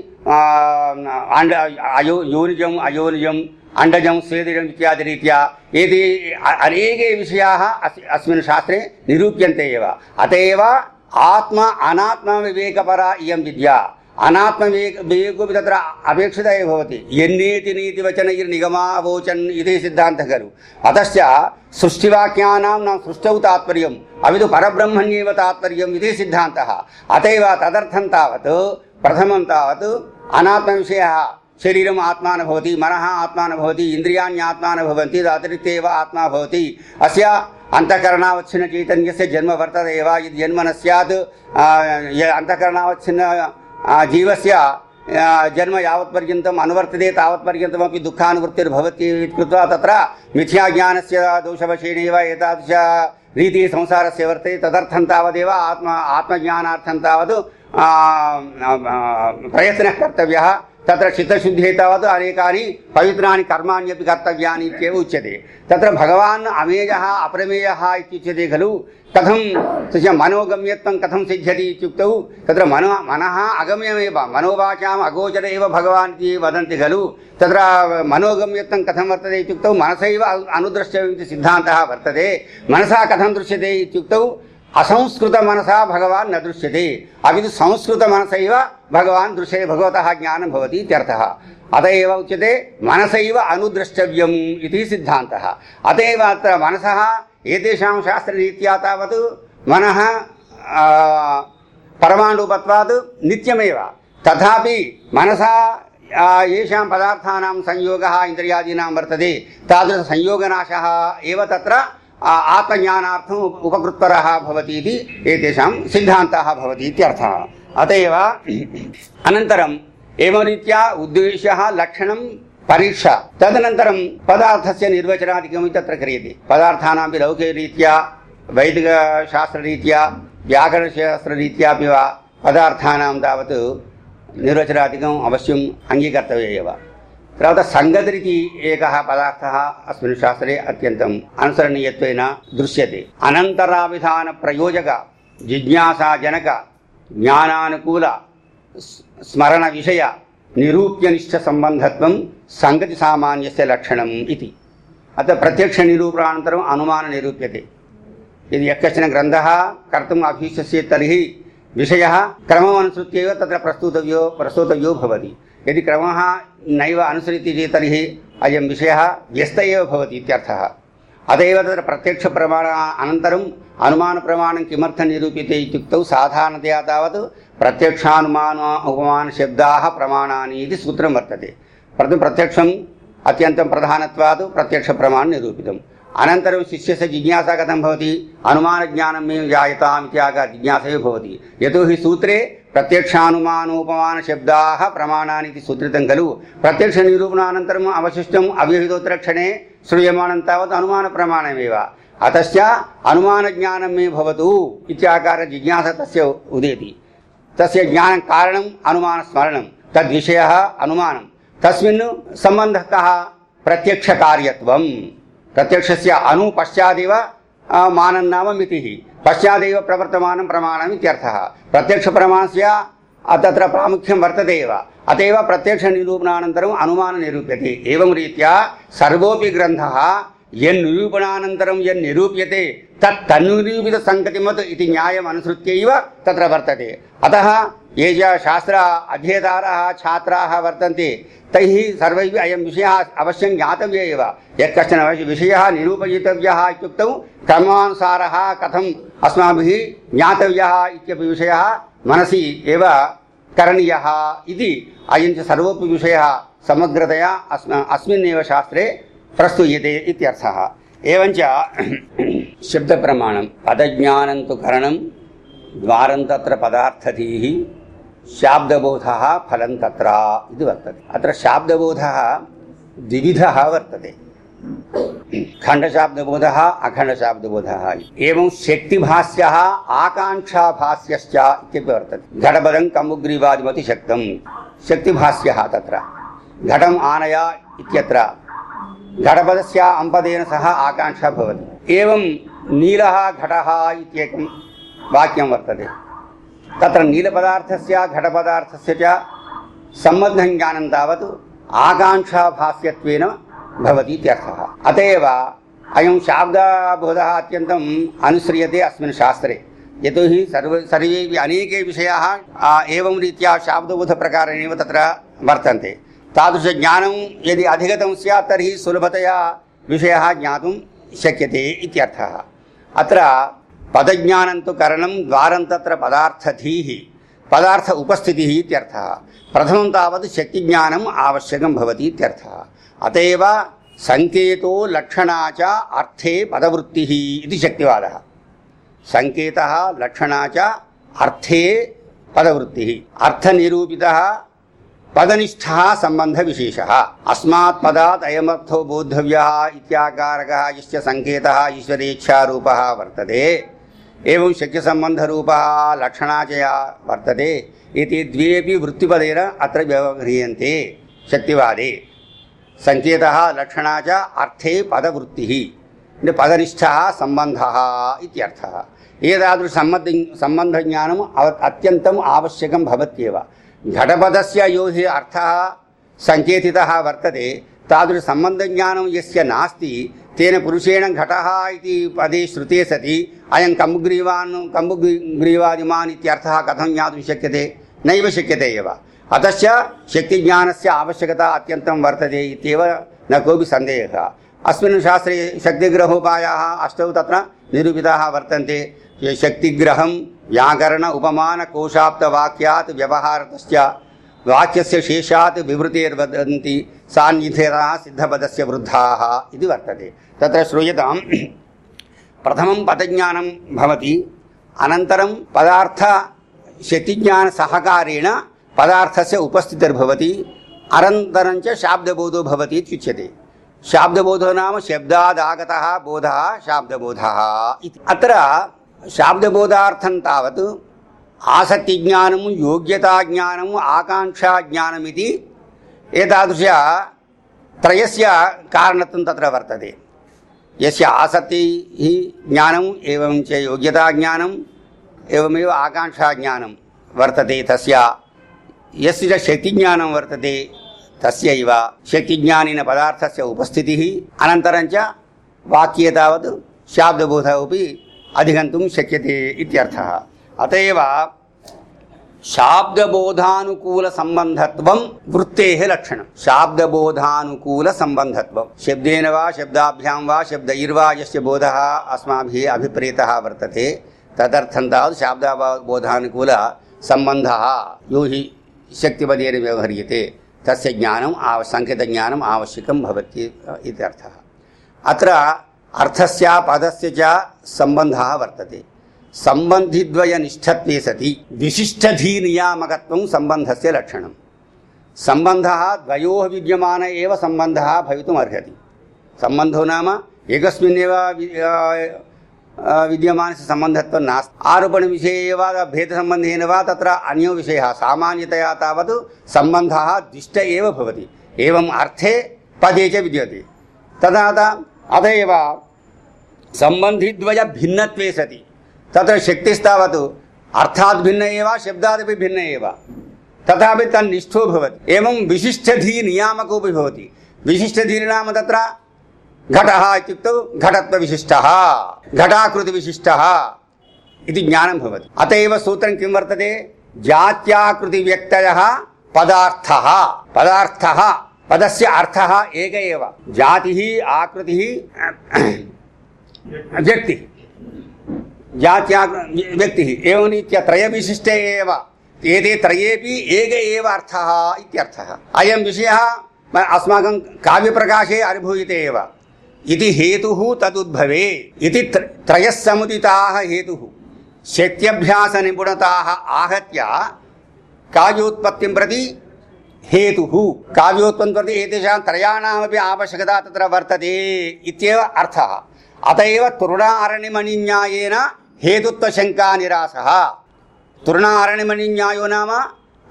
అండ అయో యోనిజం అయోనిజం అండజం సేదిజం ఇత్యాది రీత్యా ఏది అనేకే విషయా అస్మిన్ శాస్త్రే నిరూప్యంతే ఏవ. అత ఆత్మ అనాత్మ వివేకపరా ఇయం విద్య. అనాత్మ వివేక తత్ర అపేక్షిత భవతి. ఎన్నేతి నీతి వచన నిగమా అవోచన్ ఇది సిద్ధాంత ఖలు అతశ్చ సృష్టివాక్యానా నా సృష్టౌ తాత్పర్యం. అవిదు పరబ్రహ్మణ్యేవ తాత్పర్యం ఇది సిద్ధాంత. అతవ తదర్థం తావత్ ప్రథమం తావత్ అనాత్మ విషయ శరీరం ఆత్మాన భవతి మనః ఆత్మాన భవతి ఇంద్రియాణ్యాత్మాన భవంతి అతిరిక్తేవ ఆత్మా భవతి అస్య అంతఃకరణావచ్ఛిన్న చైతన్యస్య జన్మ వర్తత ఏవ ఇది జన్మ న స్యాత్ అంతఃకరణావచ్ఛిన్న జీవస్య జన్మ యావత్పర్యంతం అనువర్తతే తావత్పర్యంతమపి దుఃఖానువృత్తిర్భవతి కృత్వా తత్ర మిథ్యాజ్ఞానస్య దోషవశేనైవ ఏతాదృశ రీతి సంసారస్య వర్తతే తదర్థం తావదేవ ఆత్మ ఆత్మజ్ఞానార్థం తావత్ ప్రయత్నः కర్తవ్యः. తత్ర చిత్తశుద్ధే తావత్ అనేకాని పవిత్రాని కర్మాణ్యపి కర్తవ్యాని ఇత్యేవ ఉచ్యతే. తత్ర భగవాన్ అమేయः అప్రమేయः ఇత్యుచ్యతే ఖలు. కథం తస్య మనోగమ్యత్వం కథం సిద్ధ్యతి ఇత్యుక్తౌ. తత్ర మనో మనః అగమ్యమేవ మనోవాచాం అగోచర ఏవ భగవాన్ ఇతి వదంతి ఖలు. తత్ర మనోగమ్యత్వం కథం వర్తతే ఇత్యుక్తౌ. మనసైవ అనుద్రష్టవ్యం ఇతి సిద్ధాంతः వర్తతే. మనసా కథం దృశ్యతే ఇత్యుక్తౌ. ಅಸಂಸ್ಕೃತ ಮನಸ ಭಗವಾನ್ನ ದೃಶ್ಯತೆ. ಅವಿದು ಸಂಸ್ಕೃತ ಮನಸೈವ ಭಗವಾನ್ ದೃಶ್ಯತೆ ಭಗವತಃ ಜ್ಞಾನ ಭವತಿ ಇತ್ಯರ್ಥ. ಅತ ಉಚ್ಯತೆ ಮನಸೈವ ಅನುದ್ರಷ್ಟವ್ಯಂ ಇತಿ ಸಿದ್ಧಾಂತ. ಅತೇವ ಅತ್ರ ಮನಸಃ ಏತೇಷಾಂ ಶಾಸ್ತ್ರರೀತ್ಯಾ ತಾವತ್ ಮನಃ ಪರಮಾಣುಪತ್ವಾತ್ ನಿತ್ಯಮೇವ. ತಥಾಪಿ ಮನಸ ಯಾಂ ಪದಾರ್ಥಾನಾಂ ಸಂಯೋಗ ಇಂದ್ರಿಯಾದೀನಾಂ ವರ್ತದೆ. ತಾದೃಶ ಸಂಯೋಗನಾಶ ಇವ ತತ್ರ ఆత్మజ్ఞానార్థం ఉపకృత్వర భవతి ఇది ఏతేషాం సిద్ధాంత భవతి ఇత్యర్థः. అత ఏవ అనంతరం ఏమరీత్యా ఉద్దేశ్య లక్షణం పరీక్ష. తదనంతరం పదార్థస్య నిర్వచనాదికం తత్ర క్రియతే. పదార్థానాపి లౌకికరీత్యా వైదికశాస్త్రరీత్యా వ్యాకరణశాస్త్రరీత్యాపి వా పదార్థానాం తావత్ నిర్వచనాధికం అవశ్యం అంగీకర్తవ్య తర్వాత సంగతికి ఏక పదార్థ అస్మిన్ శాస్త్రే అత్యంతం అనుసరణీయత్వైన దృశ్యతి. అనంతరావిధాన ప్రయోజక జిజ్ఞాసాజనక జ్ఞానానుకూల స్మరణ విషయ నిరూప్యనిష్ట సంబంధత్వం సంగతి సామాన్యస్య లక్షణం ఇది. అత ప్రత్యక్ష నిరూపణానంతరం అనుమాన నిరూప్యత. ఇది ఎక్కచిన గ్రంథ కర్తం అభీష్టస్య తర్హి విషయ క్రమం అనుసృత్య తత్ర ప్రస్తుతవ్యో భవతి. यदि क्रमः नैव अनुसरति चेत् तर्हि अयं विषयः व्यस्त एव भवति इत्यर्थः अत एव तत्र प्रत्यक्षप्रमाण अनन्तरम् अनुमानप्रमाणं किमर्थं निरूप्यते इत्युक्तौ साधारणतया तावत् प्रत्यक्षानुमान उपमानशब्दाः प्रमाणानि इति सूत्रं वर्तते प्रथमं प्रत्यक्षम् अत्यन्तं प्रधानत्वात् प्रत्यक्षप्रमाणं निरूपितम् अनन्तरं शिष्यस्य जिज्ञासा कथं भवति अनुमानज्ञानं मे जायताम् इत्याग जिज्ञासा एव ప్రత్యక్షానుమానోపమాన శబ్దా ప్రమాణానికి సూత్రితం ఖలు ప్రత్యక్ష నిరూపణ అనంతరం అవశిష్టం అవ్యహితోత్రక్షణే శ్రూయమానం తావత్ అనుమాన ప్రమాణమేవ. అతశ్చ అనుమాన జ్ఞానం మే భవతు ఇత్యాకార జిజ్ఞాస తస్య ఉదేతి. తస్య జ్ఞానం కారణం అనుమాన స్మరణం. తద్విషయ అనుమానం. తస్మిన్ సంబంధ ప్రత్యక్ష కార్యత్వం ప్రత్యక్షస్య అను పశ్చాదివ మానం నామ మితి. పశ్చాదేవ ప్రవర్తమానం ప్రమాణం ఇత్యర్థ ప్రత్యక్ష ప్రమాణస్య తత్ర ప్రాముఖ్యం వర్తతే ఏవ అతవ ప్రత్యక్ష నిరూపణానంతరం అనుమానం నిరూప్యతే ఏం రీత్యా సర్వోపి గ్రంథ यन्निरूपणानन्तरं यन्निरूप्यते, तत् तन्निरूपितसङ्गतिमत् इति न्यायम् अनुसृत्यैव तत्र अतः ये शास्त्र अध्येतारः छात्राः वर्तन्ते, तैः सर्वैः अयं विषयः अवश्यं ज्ञातव्य एव। यः कश्चन विषयः निरूपयितव्यः इत्युक्तौ, क्रमानुसारः कथम् अस्माभिः ज्ञातव्यः इत्यपि विषयः मनसि एव करणीयः इति अयं सर्वोऽपि विषयः समग्रतया अस्मिन्नेव शास्त्रे प्रस्तूयते इत्यर्थः। एवञ्च शब्दप्रमाणं पदज्ञानं तु करणं द्वारं तत्र पदार्थधीः, शाब्दबोधः फलं तत्र इति वर्तते। अत्र शाब्दबोधः द्विविधः वर्तते। खण्डशाब्दबोधः, अखण्डशाब्दबोधः एवं शक्तिभाष्यः, आकाङ्क्षाभाष्यश्च इत्यपि वर्तते। घटपदं कमुग्रीवादिमति शक्तं शक्तिभाष्यः तत्र। घटम् आनय इत्यत्र घटपदस्य अम्पदेन सह आकाङ्क्षा भवति एवं नीलः घटः इत्येकं वाक्यं वर्तते तत्र नीलपदार्थस्य घटपदार्थस्य च सम्बन्धं ज्ञानं तावत् आकाङ्क्षाभाष्यत्वेन भवति इत्यर्थः अत एव अयं शाब्दबोधः अत्यन्तम् अनुस्रियते अस्मिन् शास्त्रे यतोहि सर्व सर्वेपि अनेके विषयाः आ, एवं रीत्या शाब्दबोधप्रकारेणैव तत्र वर्तन्ते तादृशज्ञानं यदि अधिगतं सै तरी सुलभतया विषयः ज्ञातुं शक्यते इत्यर्थः। अत्र पदज्ञानं तु करणं पदार्थ उपस्थितिः प्रथम प्रथमं तावत् आवश्यक अतएव भवति इत्यर्थः। अत एव सङ्केतो लक्षणा च अर्थे पदवृत्तिः इति शक्तिवादः। सङ्केतः च अर्थे पदवृत्तिः। अर्थनिरूपितः పదనిష్ట సంబంధ విశేష. అస్మాత్ పదాత్ అయమర్థో బోద్ధవ్య ఇత్యాకారక ఇష్ట సంకేత ఈశ్వరేచ్ఛారూప వర్తతే. ఏం శక్య సంబంధ రూప లక్షణాచయ వర్తతే. ఇది ద్వేపి వృత్తిపదేన అత్ర వ్యవహ్రియంతే. శక్తివాదే. సంకేత లక్షణాచ అర్థే పదవృత్తి. అంటే పదనిష్ట సంబంధ ఇత్యర్థ. ఏదాదృశ సంబంధ సంబంధ జ్ఞానం అత్యంతం ఆవశ్యకం భవత్యేవ ಘಟಪದಸ್ಯ ಯೋ ಹಿ ಅರ್ಥ ಸಂಕೇತಿತ ವರ್ತದೆ. ತಾದೃಶ ಸಂಬಂಧ ಜ್ಞಾನ ಯಸ್ಯ ನಾಸ್ತಿ, ತೇನ ಪುರುಷೇಣ ಘಟ ಇತಿ ಪದೇ ಶ್ರುತೆ ಸತಿ, ಅಯಂ ಕಂಬುಗ್ರೀವಾನ್, ಕಂಬುಗ್ರೀವಾದಿಮಾನ್ ಇತ್ಯರ್ಥ ಕಥಂ ಜ್ಞಾತು ಶಕ್ಯತೆ, ನೈವ ಶಕ್ಯತೆ ಇವ ಅತಶ್ಚ ಶಕ್ತಿ ಜ್ಞಾನಸ್ಯ ಅವಶ್ಯಕತಾ ಅತ್ಯಂತಂ ವರ್ತದೆ ಇತ್ಯವ ನ ಕೋಪಿ ಸಂದೇಹ. ಅಸ್ಮಿನ್ ಶಾಸ್ತ್ರೇ ಶಕ್ತಿಗ್ರಹೋಪಾಯ ಅಷ್ಟೌ ತತ್ರ ನಿರೂಪಿತಾ ವರ್ತಂತೆ. ಶಕ್ತಿಗ್ರಹಂ ये शक्तिग्रहं व्याकरण उपमानकोशाप्तवाक्यात् व्यवहारतश्च वाक्यस्य शेषात् विवृतेर्वदन्ति सान्निध्यतः सिद्धपदस्य वृद्धाः इति वर्तते। तत्र श्रूयताम् प्रथमं पदज्ञानं भवति, अनन्तरं पदार्थ शक्तिज्ञानसहकारेण पदार्थस्य उपस्थितिर्भवति, अनन्तरं च शाब्दबोधो भवति इत्युच्यते शाब्दबोधो नाम शब्दादागतः, बोधः, शाब्दबोधः इति। अत्र శాబ్దబోధార్థం తావత్ ఆసక్తి జ్ఞానము యోగ్యతా జ్ఞానము ఆకాంక్షా జ్ఞానం ఇది ఏతాదృశ త్రయస్య కారణత్వం తత్ర వర్తది ఎస్ ఆసక్తి జ్ఞానం ఏం చే యోగ్యతా జ్ఞానం ఏమేవ ఆకాంక్షా జ్ఞానం వర్తతే తస్య. యస్య శక్తి జ్ఞానం వర్తతే తస్యైవ శక్తి జ్ఞానిన పదార్థస్య ఉపస్థితి. అనంతరం చ వాక్యే తావత్ శాబ్దబోధ अधिगन्तुं शक्यते इत्यर्थः। अत एव शाब्दबोधानुकूलसम्बन्धत्वं वृत्तेः लक्षणं। शाब्दबोधानुकूलसम्बन्धत्वं। शब्देन वा शब्दाभ्यां वा शब्दैर्वा यस्य बोधः अस्माभिः अभिप्रेतः वर्तते। तदर्थं तावत् शाब्दबोधानुकूलसम्बन्धः। यो हि शक्तिपदेन व्यवह्रियते। तस्य ज्ञानम् आव सङ्केतज्ञानम् आवश्यकं भवति इत्यर्थः। अत्र అర్థస్ పదస్ సంబంధ వర్తతే. సంబంధిద్వయ నిష్టత్వే సతి. విశిష్టధీ నియామకత్వం సంబంధస్ లక్షణం. సంబంధ ద్వయో విద్యమాన ఏ సంబంధ భవితుం అర్హతి సంబంధో నామ ఏకస్మిన్నేవ విద్యమాన సంబంధత్వం నాస్తి ఆరోపణ విషయ భేద భేదసంబంధేన వా తత్ర అన్యో విషయ సామాన్యత తావత్ సంబంధ దిష్ట ఏవ భవతి. అర్థే పదే చ విద్యతే. తదా त- अत एव सम्बन्धिद्वय भिन्नत्वे सति। तत्र शक्तिस्तावत् अर्थात् भिन्न एव, शब्दादपि भिन्न एव। तथापि तन्निष्ठो भवति। एवं विशिष्टधी नियामकोऽपि भवति। विशिष्टधीर् नाम तत्र घटः इत्युक्तौ घटत्वविशिष्टः, घटाकृतिविशिष्टः इति ज्ञानं भवति। अत एव सूत्रं किं वर्तते? जात्याकृतिव्यक्तयः पदार्थः। पदार्थः। पदस्य अर्थः एक एव। जातिः, आकृतिः, व्यक्तिः। जात्या, व्यक्तिः। एवं त्रयविशिष्टे एव। एते त्रयेपि एक एव अर्थः इत्यर्थः। अयं विषयः अस्माकं काव्यप्रकाशे अनुभूयते एव। इति हेतुः तदुद्भवे इति त्र- त्रयः समुदिताः हेतुः। शक्त्यभ्यासनिपुणताः आहत्य काव्योत्पत्तिं प्रति హేతు కావ్యోత్వం ద్వారా ఏతేషాం త్రయాణమే ఆవశ్యకత తత్ర వర్తతే ఇవ అర్థ। అతయవ తృణారణిమణిన్యాయన హేతుత్వ శంకా నిరాస తృణారణిమణిన్యాయో నామ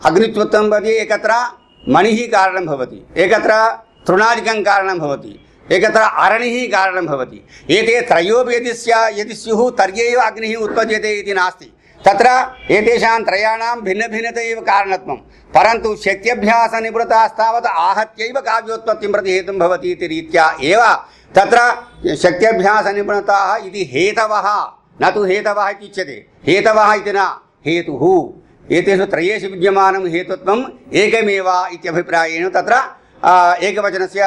అగ్నిత్వత్వం ప్రతి ఏకత్ర మణి కారణం భవతి ఏకత్ర తృణాదికం కారణం భవతి ఏకత్ర అరణి కారణం భవతి। ఏతే త్రయోపి యది యది స్యు తర్యేవ అగ్ని ఉత్పద్యతే ఇది నాస్తి। तत्र एतेषां त्रयाणां भिन्नभिन्नता एव कारणत्वं। परन्तु शक्त्यभ्यासनिवृत्तास्तावत् आहत्यैव काव्योत्पत्तिं प्रति हेतुं भवति इति रीत्या एव तत्र शक्त्यभ्यासनिपुणताः इति हेतवः। न तु हेतवः इति उच्यते। हेतवः इति न, हेतुः। एतेषु त्रयेषु विद्यमानं हेतुत्वम् एकमेव इत्यभिप्रायेण तत्र एकवचनस्य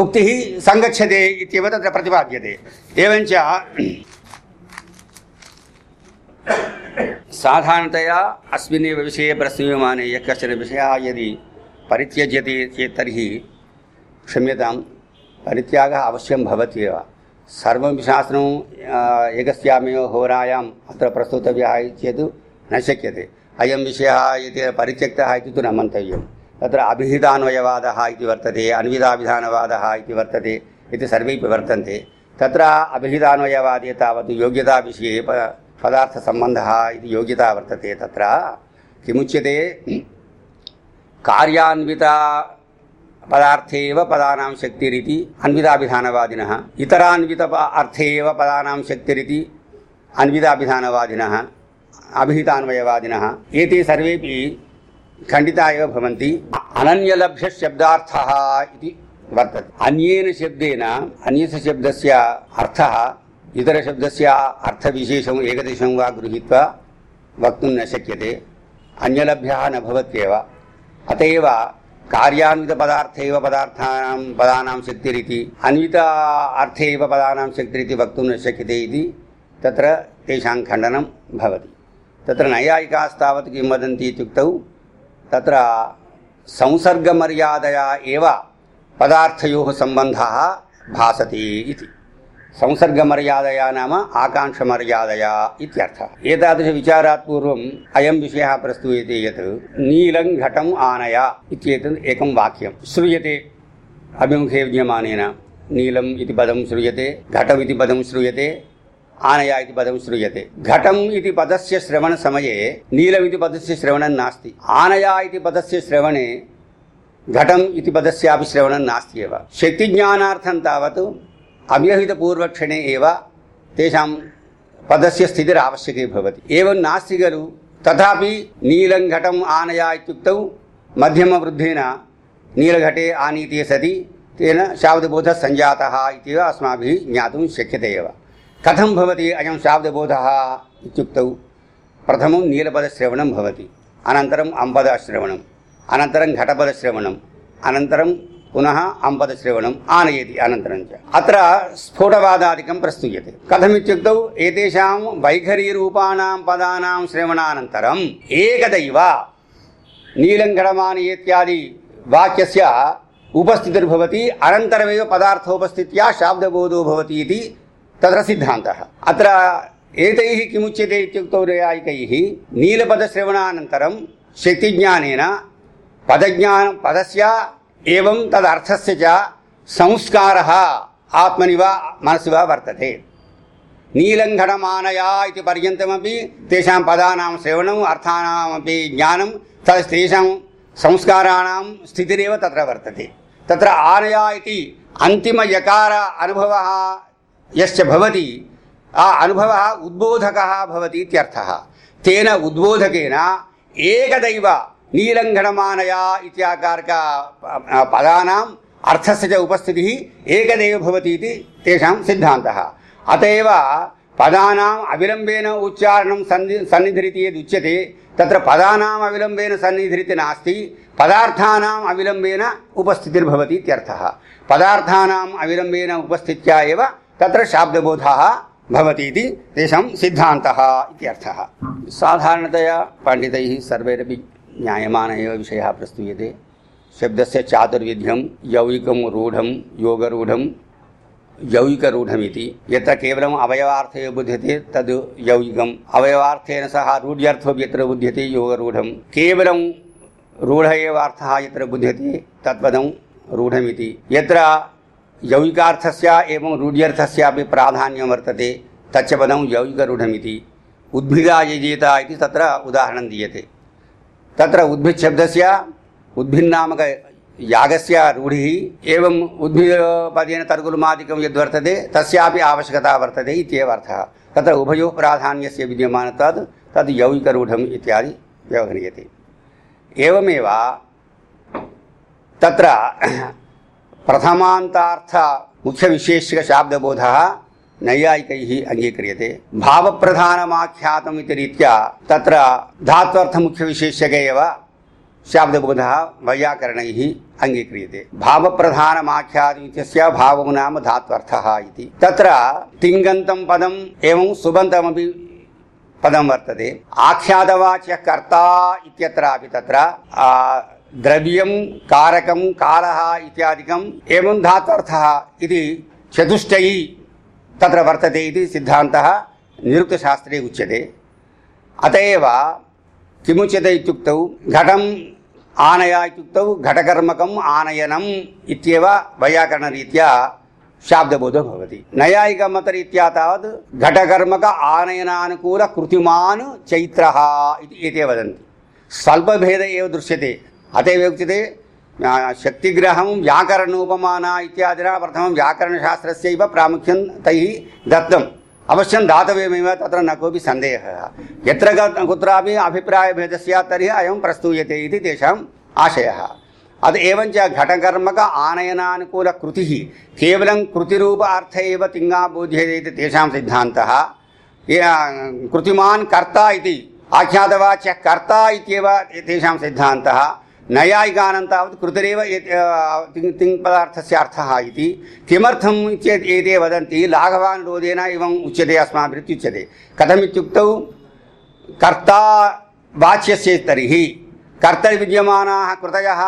उक्तिः सङ्गच्छते इत्येव तत्र प्रतिपाद्यते। एवञ्च साधारणतया अस्मिन्नेव विषये प्रस्तूयमाने यः कश्चन विषयः यदि परित्यज्यते चेत् तर्हि क्षम्यतां परित्यागः अवश्यं भवत्येव सर्वं शास्त्रम् आ, एकस्यामेव होरायाम् अत्र प्रस्तुतव्यः चेत् न शक्यते अयं विषयः इति परित्यक्तः इति तु न मन्तव्यं तत्र अभिहितान्वयवादः इति वर्तते अन्विताभिधानवादः इति वर्तते इति सर्वेपि वर्तन्ते तत्र अभिहितान्वयवादे तावत् योग्यताविषये పదార్థ సంబంధ ఇది యోగ్యత వర్తते తత్ర. కిముచ్యతే కార్యాన్విత పదార్థే పదానాం శక్తిరితి అన్వితాభిధానవాదిన. ఇతరాన్విత అర్థే పదానాం శక్తిరితి అన్వితాభిధానవాదిన. అభిహితాన్వయవాదిన. ఏతే సర్వేపి ఖండితా ఇవ భవంతి అనన్యలభ్య శబ్దార్థ ఇది వర్తతే. అన్యేన శబ్దేన అన్యస్య శబ్దస్య అర్థ ఇతర ఇతరశబ్దస్య అర్థవిశేషం ఏకదశం వా గృహీత్వా వక్తుం న అన్యలభ్య నభవత్యవ అత ఏవ కార్యాన్విత పదార్థైవ పదార్థానాం పదానాం శక్తిరితి అన్విత అర్థైవ పదానాం శక్తిరితి వక్తుం న ఇది. తత్ర తేషాం ఖండనం భవతి. తత్ర నైయాయికాస్తావత్ కిం వదంతి ఇత్యుక్తౌ తత్ర సంసర్గమర్యాదయా ఏవ పదార్థయోः సంబంధ భాసతి ఇది. సంసర్గ మర్యాదయా నామ ఆకాంక్ష మర్యాదయా ఇత్యర్థ. ఏతాదృశ విచారాత్ పూర్వం అయం విషయ ప్రస్తూయతే యత్ నీలం ఘటం ఆనయ ఇత్యేత ఏకం వాక్యం. శ్రూయతే అభిముఖే విద్యమానేన నీలం ఇది పదం శ్రూయతే ఘటం ఇది పదం శ్రూయతే ఆనయా ఇది పదం శ్రూయతే. ఘటం ఇది పదస్య శ్రవణ సమయే నీలం ఇది పదస్య శ్రవణం నాస్తి. ఆనయా ఇది పదస్య శ్రవణే ఘటం ఇది పదస్యాపి శ్రవణం నాస్తి శక్తి జ్ఞానార్థం తావత్ अव्यहितपूर्वक्षणे एव तेषां पदस्य स्थितिरावश्यकी भवति एवं नास्ति खलु तथापि नीलं घटम् आनय इत्युक्तौ मध्यमवृद्धेन नीलघटे आनीते सति तेन शाब्दबोधः सञ्जातः इत्येव अस्माभिः ज्ञातुं शक्यते एव कथं भवति अयं शाब्दबोधः इत्युक्तौ प्रथमं नीलपदश्रवणं भवति अनन्तरम् अम्पदश्रवणम् अनन्तरं घटपदश्रवणम् अनन्तरं పునః అంపదశ్రవణం ఆనయతి అనంతరం అత్ర స్ఫుటవాదాదికం ప్రస్తూయతే. కథమిత్యుక్తౌ ఏతేషాం వైఖరీరూపాణాం పదానాం శ్రవణానంతరం. ఏకదైవ నీలంఘడమాని ఇత్యాది వాక్యస్య ఉపస్థితిర్భవతి అనంతరమేవ పదార్థోపస్థిత్యా శాబ్దబోధో భవతి ఇది తత్ర సిద్ధాంత. అత్ర ఏతై కిముచ్యతే ఇత్యుక్తౌ రేయాయికై నీలపదశ్రవణానంతరం శక్తిజ్ఞానేన పదజ్ఞాన పదస్య एवं तदर्थस्य च संस्कारः आत्मनि वा मनसि वा वर्तते। नीलङ्घटमानया इति पर्यन्तमपि तेषां पदानां श्रवणम्, अर्थानामपि ज्ञानं तद् तेषां संस्काराणां स्थितिरेव तत्र वर्तते। आनया इति अन्तिमयकार अनुभवः यश्च भवति, आ तेन उद्बोधकेन एकदैव नीलङ्घटमानया इत्याकारक पदानाम् अर्थस्य च उपस्थितिः एकदैव भवति इति तेषां सिद्धान्तः अत एव पदानाम् अविलम्बेन उच्चारणं सन्धि सन्निधिरिति यदुच्यते तत्र पदानाम् अविलम्बेन सन्निधिरिति नास्ति पदार्थानाम् अविलम्बेन उपस्थितिर्भवति इत्यर्थः पदार्थानाम् अविलम्बेन उपस्थित्या एव तत्र शाब्दबोधः भवति इति तेषां सिद्धान्तः इत्यर्थः साधारणतया पण्डितैः सर्वैरपि ज्ञायमान विषयः प्रस्तूयते। शब्दस्य चातुर्विध्यं यौगिकं रूढं योगरूढं यौगिकरूढमिति। यत्र केवलम् अवयवार्थे बुध्यते, तद् यौगिकम्। अवयवार्थेन सह रूढ्यर्थोऽपि यत्र बुध्यते, योगरूढं। केवलं रूढ एव अर्थः यत्र बुध्यते तत्पदं रूढमिति। यत्र यौगिकार्थस्य एवं वर्तते, तच्च पदं यौगिकरूढमिति। उद्भिदा यजेता इति तत्र उदाहरणं दीयते। तत्र उद्भिदशब्दस्य उद्भिन्नामक यागस्य रूढिः एवम् उद्भिदपदेन तर्गुलमादिकं यद्वर्तते, तस्यापि आवश्यकता वर्तते इत्येव अर्थः। तत्र उभयोः प्राधान्यस्य विद्यमानत्वात् तद् यौगिकरूढम् इत्यादि व्यवह्रियते एवमेव तत्र प्रथमान्तार्थ मुख्यविशेषशाब्दबोधः नैयायिकैः अङ्गीक्रियते। भावप्रधानमाख्यातम् इति रीत्या तत्र धात्वर्थमुख्यविशेषक एव शाब्दबोधः वैयाकरणैः अङ्गीक्रियते। भावप्रधानमाख्यातम् इत्यस्य भावो नाम धात्वर्थः इति। तत्र तिङन्तं पदम् एवं सुबन्तमपि पदं वर्तते। आख्यातवाच्यः कर्ता इत्यत्रापि तत्र द्रव्यं, कारकं, कालः इत्यादिकम् एवं धात्वर्थः इति चतुष्टयी తత్ర వర్తతే ఇది సిద్ధాంత నిరుక్తశాస్త్రే ఉచ్యతే. అత ఏవ కిముచ్యత ఇత్యుక్తౌ ఘటం ఆనయ ఇత్యుక్తౌ ఘటకర్మకం ఆనయనం ఇత్యేవ వైయాకరణరీత్యా శాబ్దబోధో భవతి. నైయాయిక మతరీత్యా తావత్ ఘటకర్మక ఆనయనానుకూల కృతిమాన్ చైత్ర ఇది ఏతే వదంతి. స్వల్పభేద ఏ దృశ్యతే. అతవ ఉచ్యతే शक्तिग्रहं व्याकरणोपमाना इत्यादिना प्रथमं व्याकरणशास्त्रस्यैव प्रामुख्यं तैः दत्तम्। अवश्यं दातव्यमेव, तत्र न कोऽपि सन्देहः। यत्र कुत्रापि अभिप्रायभेदः स्यात् प्रस्तूयते इति तेषाम् आशयः। अत एवञ्च घटकर्मक आनयनानुकूलकृतिः, केवलं कृतिरूप अर्थ एव तिङ्गा बोध्यते सिद्धान्तः। कृतिमान् कर्ता इति, आख्यातवाच्यः कर्ता नैयायिकानां तावत् कृतिरेव तिङ्पदार्थस्य अर्थः इति। किमर्थम् चेत् एते वदन्ति? लाघवानुरोधेन एवम् उच्यते अस्माभिरुच्यते कथमित्युक्तौ? कर्ता वाच्यस्य तर्हि। कर्तविद्यमानाः कृतयः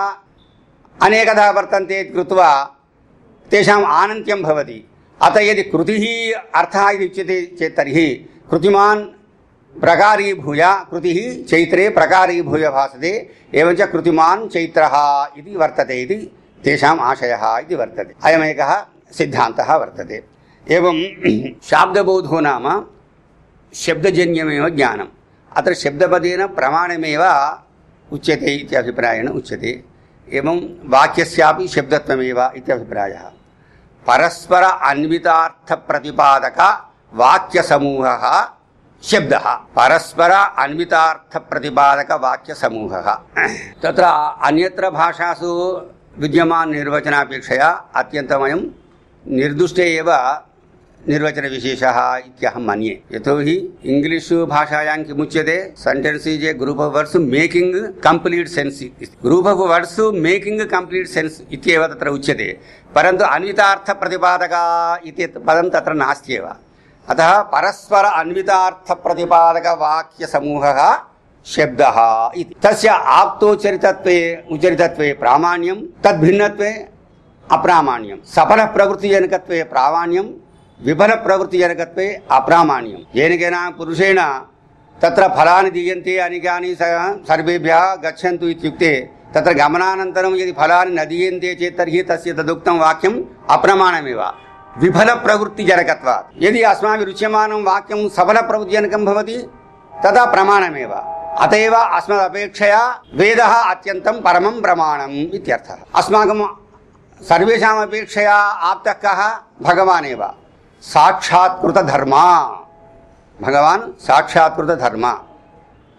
अनेकधा वर्तन्ते कृत्वा तेषाम् आनन्त्यं भवति। अतः यदि कृतिः अर्थः इति उच्यते चेत् तर्हि कृतिमान् प्रकारीभूय कृतिः चैत्रे प्रकारीभूय भासते एवञ्च कृतिमान् चैत्रः इति वर्तते इति तेषाम् आशयः वर्तते। अयमेकः सिद्धान्तः वर्तते। एवं शाब्दबोधो नाम शब्दजन्यमेव ज्ञानम्। अत्र शब्दपदेन प्रमाणमेव उच्यते इति अभिप्रायेण उच्यते। एवं वाक्यस्यापि शब्दत्वमेव శబ్ద. పరస్పర అన్వితార్థ ప్రతిపాదక వాక్య సమూహ తత్ర అన్యత్ర భాషాసు విద్యమాన్ నిర్వచనాపేక్షయా అత్యంతమయం నిర్దుష్టే ఏవ నిర్వచన విశేష ఇత్యహం మన్యే యతోహి ఇంగ్లీషు భాషాయాం కిముచ్యతే sentence is a group of words making complete sense group of words making complete sense ఇత్యేవ తత్ర ఉచ్యతే పరంతు అన్వితార్థ ప్రతిపాదక ఇది పదం తత్ర నాస్త్యేవ అత పరస్పర అన్వితార్థ ప్రతిపాదక వాక్య సమూహ శబ్ద ఇది. తస్య ఆప్తోచరితత్వే ఉచరితత్వే ప్రామాణ్యం తద్భిన్నత్వే అప్రామాణ్యం. సఫల ప్రవృత్తి జనకత్వే ప్రామాణ్యం విఫల ప్రవృత్తి జనకత్వే అప్రామాణ్యం. ఏనికైనా పురుషేణ తత్ర ఫలాన్ని దీయంతే అని కానీ సర్వేభ్య గచ్చంతు ఇత్యుక్తే తత్ర గమనానంతరం ఇది ఫలాన్ని నదీయంతే చేత తర్హి తస్య తదుక్తం వాక్యం అప్రమాణమివ. విఫల ప్రవృత్తి జనకత్వాత్. ఏది అస్మాభి రుచ్యమానం వాక్యం సఫల ప్రవృత్తి జనకం భవతి తదా ప్రమాణమేవ. అతయవ అస్మదపేక్షయా వేద అత్యంతం పరమం ప్రమాణం ఇత్యర్థ. అస్మాకం సర్వేషాం అపేక్షయా ఆప్త కహ భగవానేవ సాక్షాత్కృత ధర్మ. భగవాన్ సాక్షాత్కృత ధర్మ.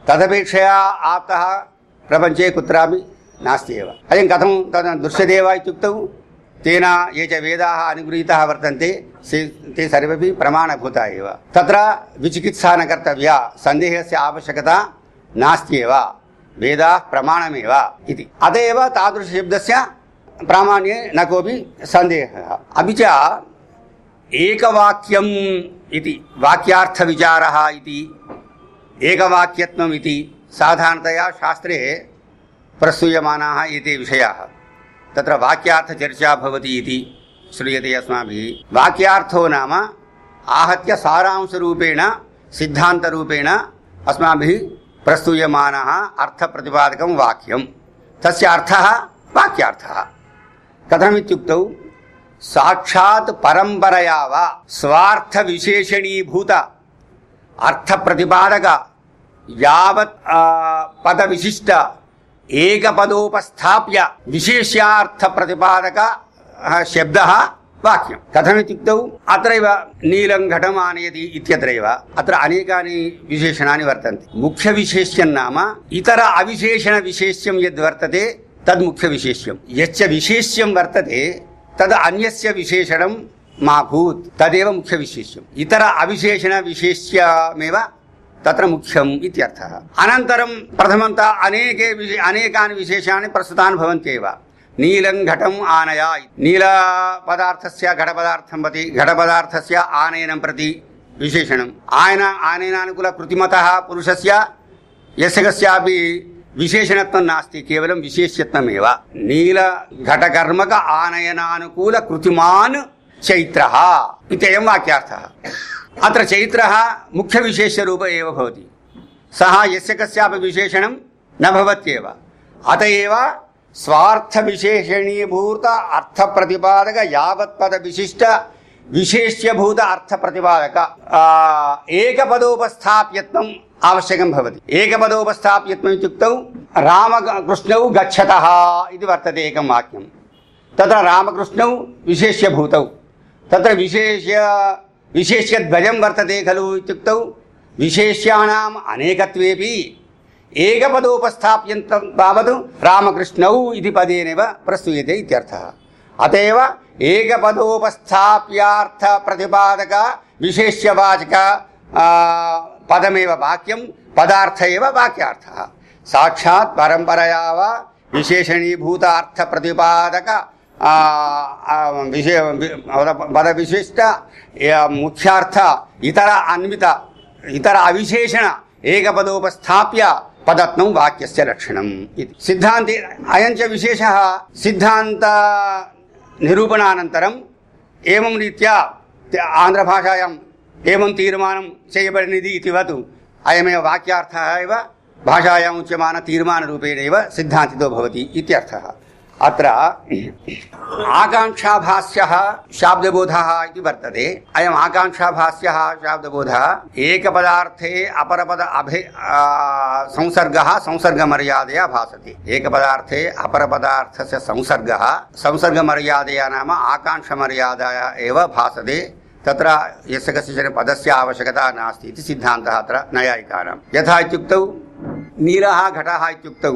తదపేక్షయా ఆప్త ప్రపంచే కుత్రాపి నాస్తి ఏవ. అయం కథం తద్ దృశ్యదేవ ఇత్యుక్తౌ तेन ये च वेदाः अनुगृहीताः वर्तन्ते ते सर्वेपि प्रमाणभूता एव। तत्र विचिकित्सा न कर्तव्या, सन्देहस्य आवश्यकता नास्ति एव। वेदाः प्रमाणमेव इति। अत एव तादृशशब्दस्य प्रामाण्ये न कोऽपि सन्देहः। अपि च एकवाक्यम् इति, वाक्यार्थविचारः इति, एकवाक्यत्वम् इति साधारणतया शास्त्रे प्रस्तूयमानाः एते विषयाः। तत्र वाक्यार्थचर्चा भवति इति श्रूयते अस्माभिः। वाक्यार्थो नाम आहत्य सारांशरूपेण, सिद्धान्तरूपेण अस्माभिः प्रस्तूयमानः अर्थप्रतिपादकं वाक्यं तस्य अर्थः वाक्यार्थः। कथमित्युक्तौ, साक्षात् परम्परया वा स्वार्थविशेषणीभूत अर्थप्रतिपादक यावत् ఏకపదోపస్థాప్య విశేష్యార్థ ప్రతిపాదక శబ్ద వాక్యం. కథమిత్యుక్తౌ అత్రైవ నీలం ఘటం ఆనయతి ఇత్యత్రైవ. అత్ర అనేకాని విశేషణాన్ని వర్తంతి. ముఖ్య విశేష్యం నామ ఇతర అవిశేషణ విశేష్యం యద్ వర్తతే తద్ ముఖ్య విశేష్యం. యచ్చ విశేష్యం వర్తతే తద్ అన్యస్య విశేషణం మా భూత్ తదేవ ముఖ్య విశేష్యం. ఇతర అవిశేషణ విశేష్యమేవ తత్ర ముఖ్యం ఇది ఇత్యర్థ. అనంతరం ప్రథమంతా అనేకే విశే అనేకాని విశేషాన్ని ప్రస్తుతాన్ని భవంత్యేవ. నీలం ఘటం ఆనయ నీల పదార్థస్య ఘట పదార్థం ప్రతి ఘట పదార్థస్య ఆనయనం ప్రతి విశేషణం. ఆయన ఆనయనానుకూల కృతిమత పురుషస్య యశకస్యాపి విశేషణత్వం నాస్తి కేవలం విశేషత్వమేవ నీల ఘటకర్మక ఆనయనానుకూల కృతిమాన్ చైత్ర. ఇతయం వాక్యార్థ. अत्र चैत्रः मुख्यविशेष्यरूप एव भवति। सः यस्य कस्यापि विशेषणं न भवत्येव। अत एव स्वार्थविशेषणीभूत अर्थप्रतिपादक यावत्पदविशिष्ट विशेष्यभूत अर्थप्रतिपादक एकपदोपस्थाप्यत्वम् आवश्यकं भवति। एकपदोपस्थाप्यत्वम् इत्युक्तौ रामकृष्णौ गच्छतः इति वर्तते एकं वाक्यं तत्र रामकृष्णौ विशेष्यभूतौ। तत्र विशेष्य విశేష్య ధ్వజం వర్తతే ఖలు ఇత్యుక్తౌ. విశేష్యాణం అనేకత్వేపి. ఏకపదోపస్థాప్యంతం తావత్ రామకృష్ణౌ ఇది పదేనవ ప్రస్తూయతే ఇత్యర్థ. అతేవ ఏకపదోపస్థాప్యార్థ ప్రతిపాదక విశేష్యవాచక పదమేవ వాక్యం పదార్థ ఏవ వాక్యార్థ. సాక్షాత్ పరంపరయా విశేషణీభూతార్థ ప్రతిపాదక విశే పద విశిష్ట ముఖ్యార్థ ఇతర అన్విత ఇతర అవిశేషణ ఏకపదోపస్థాప్య పదత్నం వాక్యస్య లక్షణం ఇది. సిద్ధాంతి అయంచ విశేష సిద్ధాంత నిరూపణానంతరం ఏమం రీత్యా ఆంధ్ర భాషాయం ఏమం తీర్మానం చేయబడినది ఇతివత్ అయమే వాక్యార్థ ఇవ భాషాయాం ఉచ్యమాన తీర్మానరూపేణ సిద్ధాంతితో భవతి ఇత్యర్థ. अत्र आकाङ्क्षाभास्यः शाब्दबोधः इति वर्तते। अयम् आकाङ्क्षाभास्यः शाब्दबोधः एकपदार्थे अपरपद अभे संसर्गः संसर्गमर्यादया भासते। एकपदार्थे अपरपदार्थस्य संसर्गः संसर्गमर्यादया नाम आकाङ्क्षमर्यादया एव भासते। तत्र यस्य कस्यचन पदस्य आवश्यकता नास्ति इति सिद्धान्तः अत्र नैयायिकानां। यथा इत्युक्तौ नीलः घटः इत्युक्तौ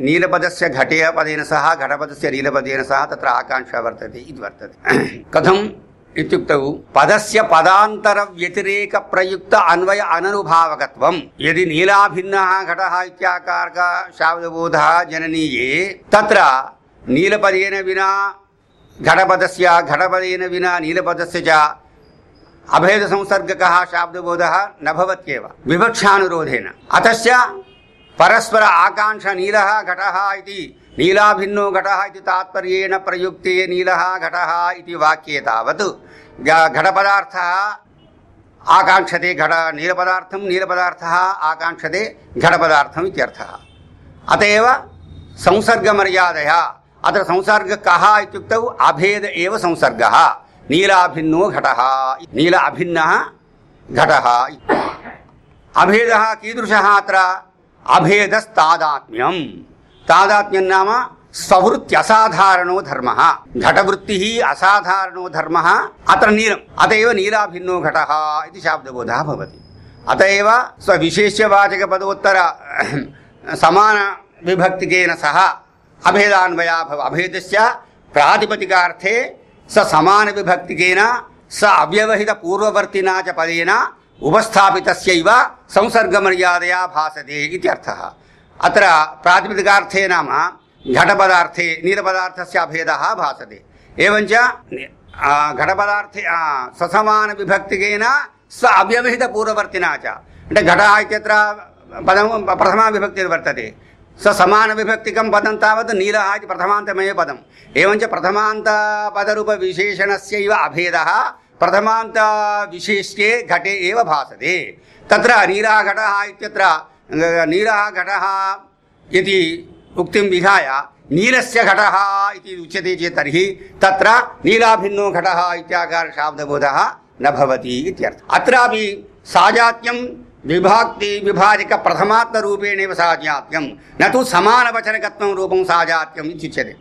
नीलपदस्य घटे पदेन सह, घटपदस्य नीलपदेन सह तत्र आकाङ्क्षा वर्तते, इति वर्तते। कथम् इत्युक्तौ? पदस्य पदान्तरव्यतिरेकप्रयुक्त अन्वय अननुभावकत्वं यदि नीलाभिन्नः घटः इत्याकारक शाब्दबोधः जननीये, तत्र नीलपदेन विना घटपदस्य, घटपदेन विना नीलपदस्य च अभेदसंसर्गकः शाब्दबोधः न भवत्येव। विवक्षानुरोधेन। अतश्च परस्पर आकाङ्क्ष नीलः घटः इति नीलाभिन्नो घटः इति तात्पर्येण प्रयुक्ते नीलः घटः इति वाक्ये तावत् ग- घटपदार्थः आकाङ्क्षते घट नीलपदार्थं नीलपदार्थः आकाङ्क्षते घटपदार्थम् इत्यर्थः अत एव संसर्गमर्यादया अत्र संसर्ग कः इत्युक्तौ अभेद एव संसर्गः नीलाभिन्नो घटः नील अभिन्नः घटः अभेदः कीदृशः अत्र अभेदस्तादात्म्यं तादात्म्यं नाम स्ववृत्त्यसाधारणो धर्मः। घटवृत्तिः असाधारणो धर्मः। अत्र नीलम् अत एव नीलाभिन्नो घटः इति शाब्दबोधः भवति। अत एव स्वविशेष्यवाचकपदोत्तर समानविभक्तिकेन सह अभेदान्वया भव अभेदस्य प्रातिपदिकार्थे स समानविभक्तिकेन स अव्यवहितपूर्ववर्तिना च पदेन ఉపస్థాపితస్యైవ సంసర్గమర్యాదయా భాసతే ఇది అర్థ. అత్ర ప్రాతిపదికార్థే నామ ఘట పదార్థే నీల నీరపదార్థస్య అభేద భాసతే. ఏవంచ ఘట పదార్థే ససమాన విభక్తికైన స అవ్యవహిత పూర్వవర్తినా చ అంటే ఘట ఇత్యత్ర పదం ప్రథమా విభక్తి వర్తతే. స సమాన విభక్తికం పదం తావత్ నీల ఇది ప్రథమాంతమయ పదం. ఏవంచ ప్రథమాంత పదరూప విశేషణస్యవ అభేద विशेष्ये घटे एव भासते। तत्र नीलः घटः इत्यत्र नीलः घटः इति उक्तिं विहाय नीलस्य घटः इति उच्यते चेत् तर्हि तत्र नीलाभिन्नो घटः इत्याकारशाब्दबोधः न भवति इत्यर्थः। अत्रापि साजात्यं विभाक्ति विभाजक प्रथमात्मरूपेणैव साजात्यं। न तु समानवचनकत्वं रूपं साजात्यम् इत्युच्यते।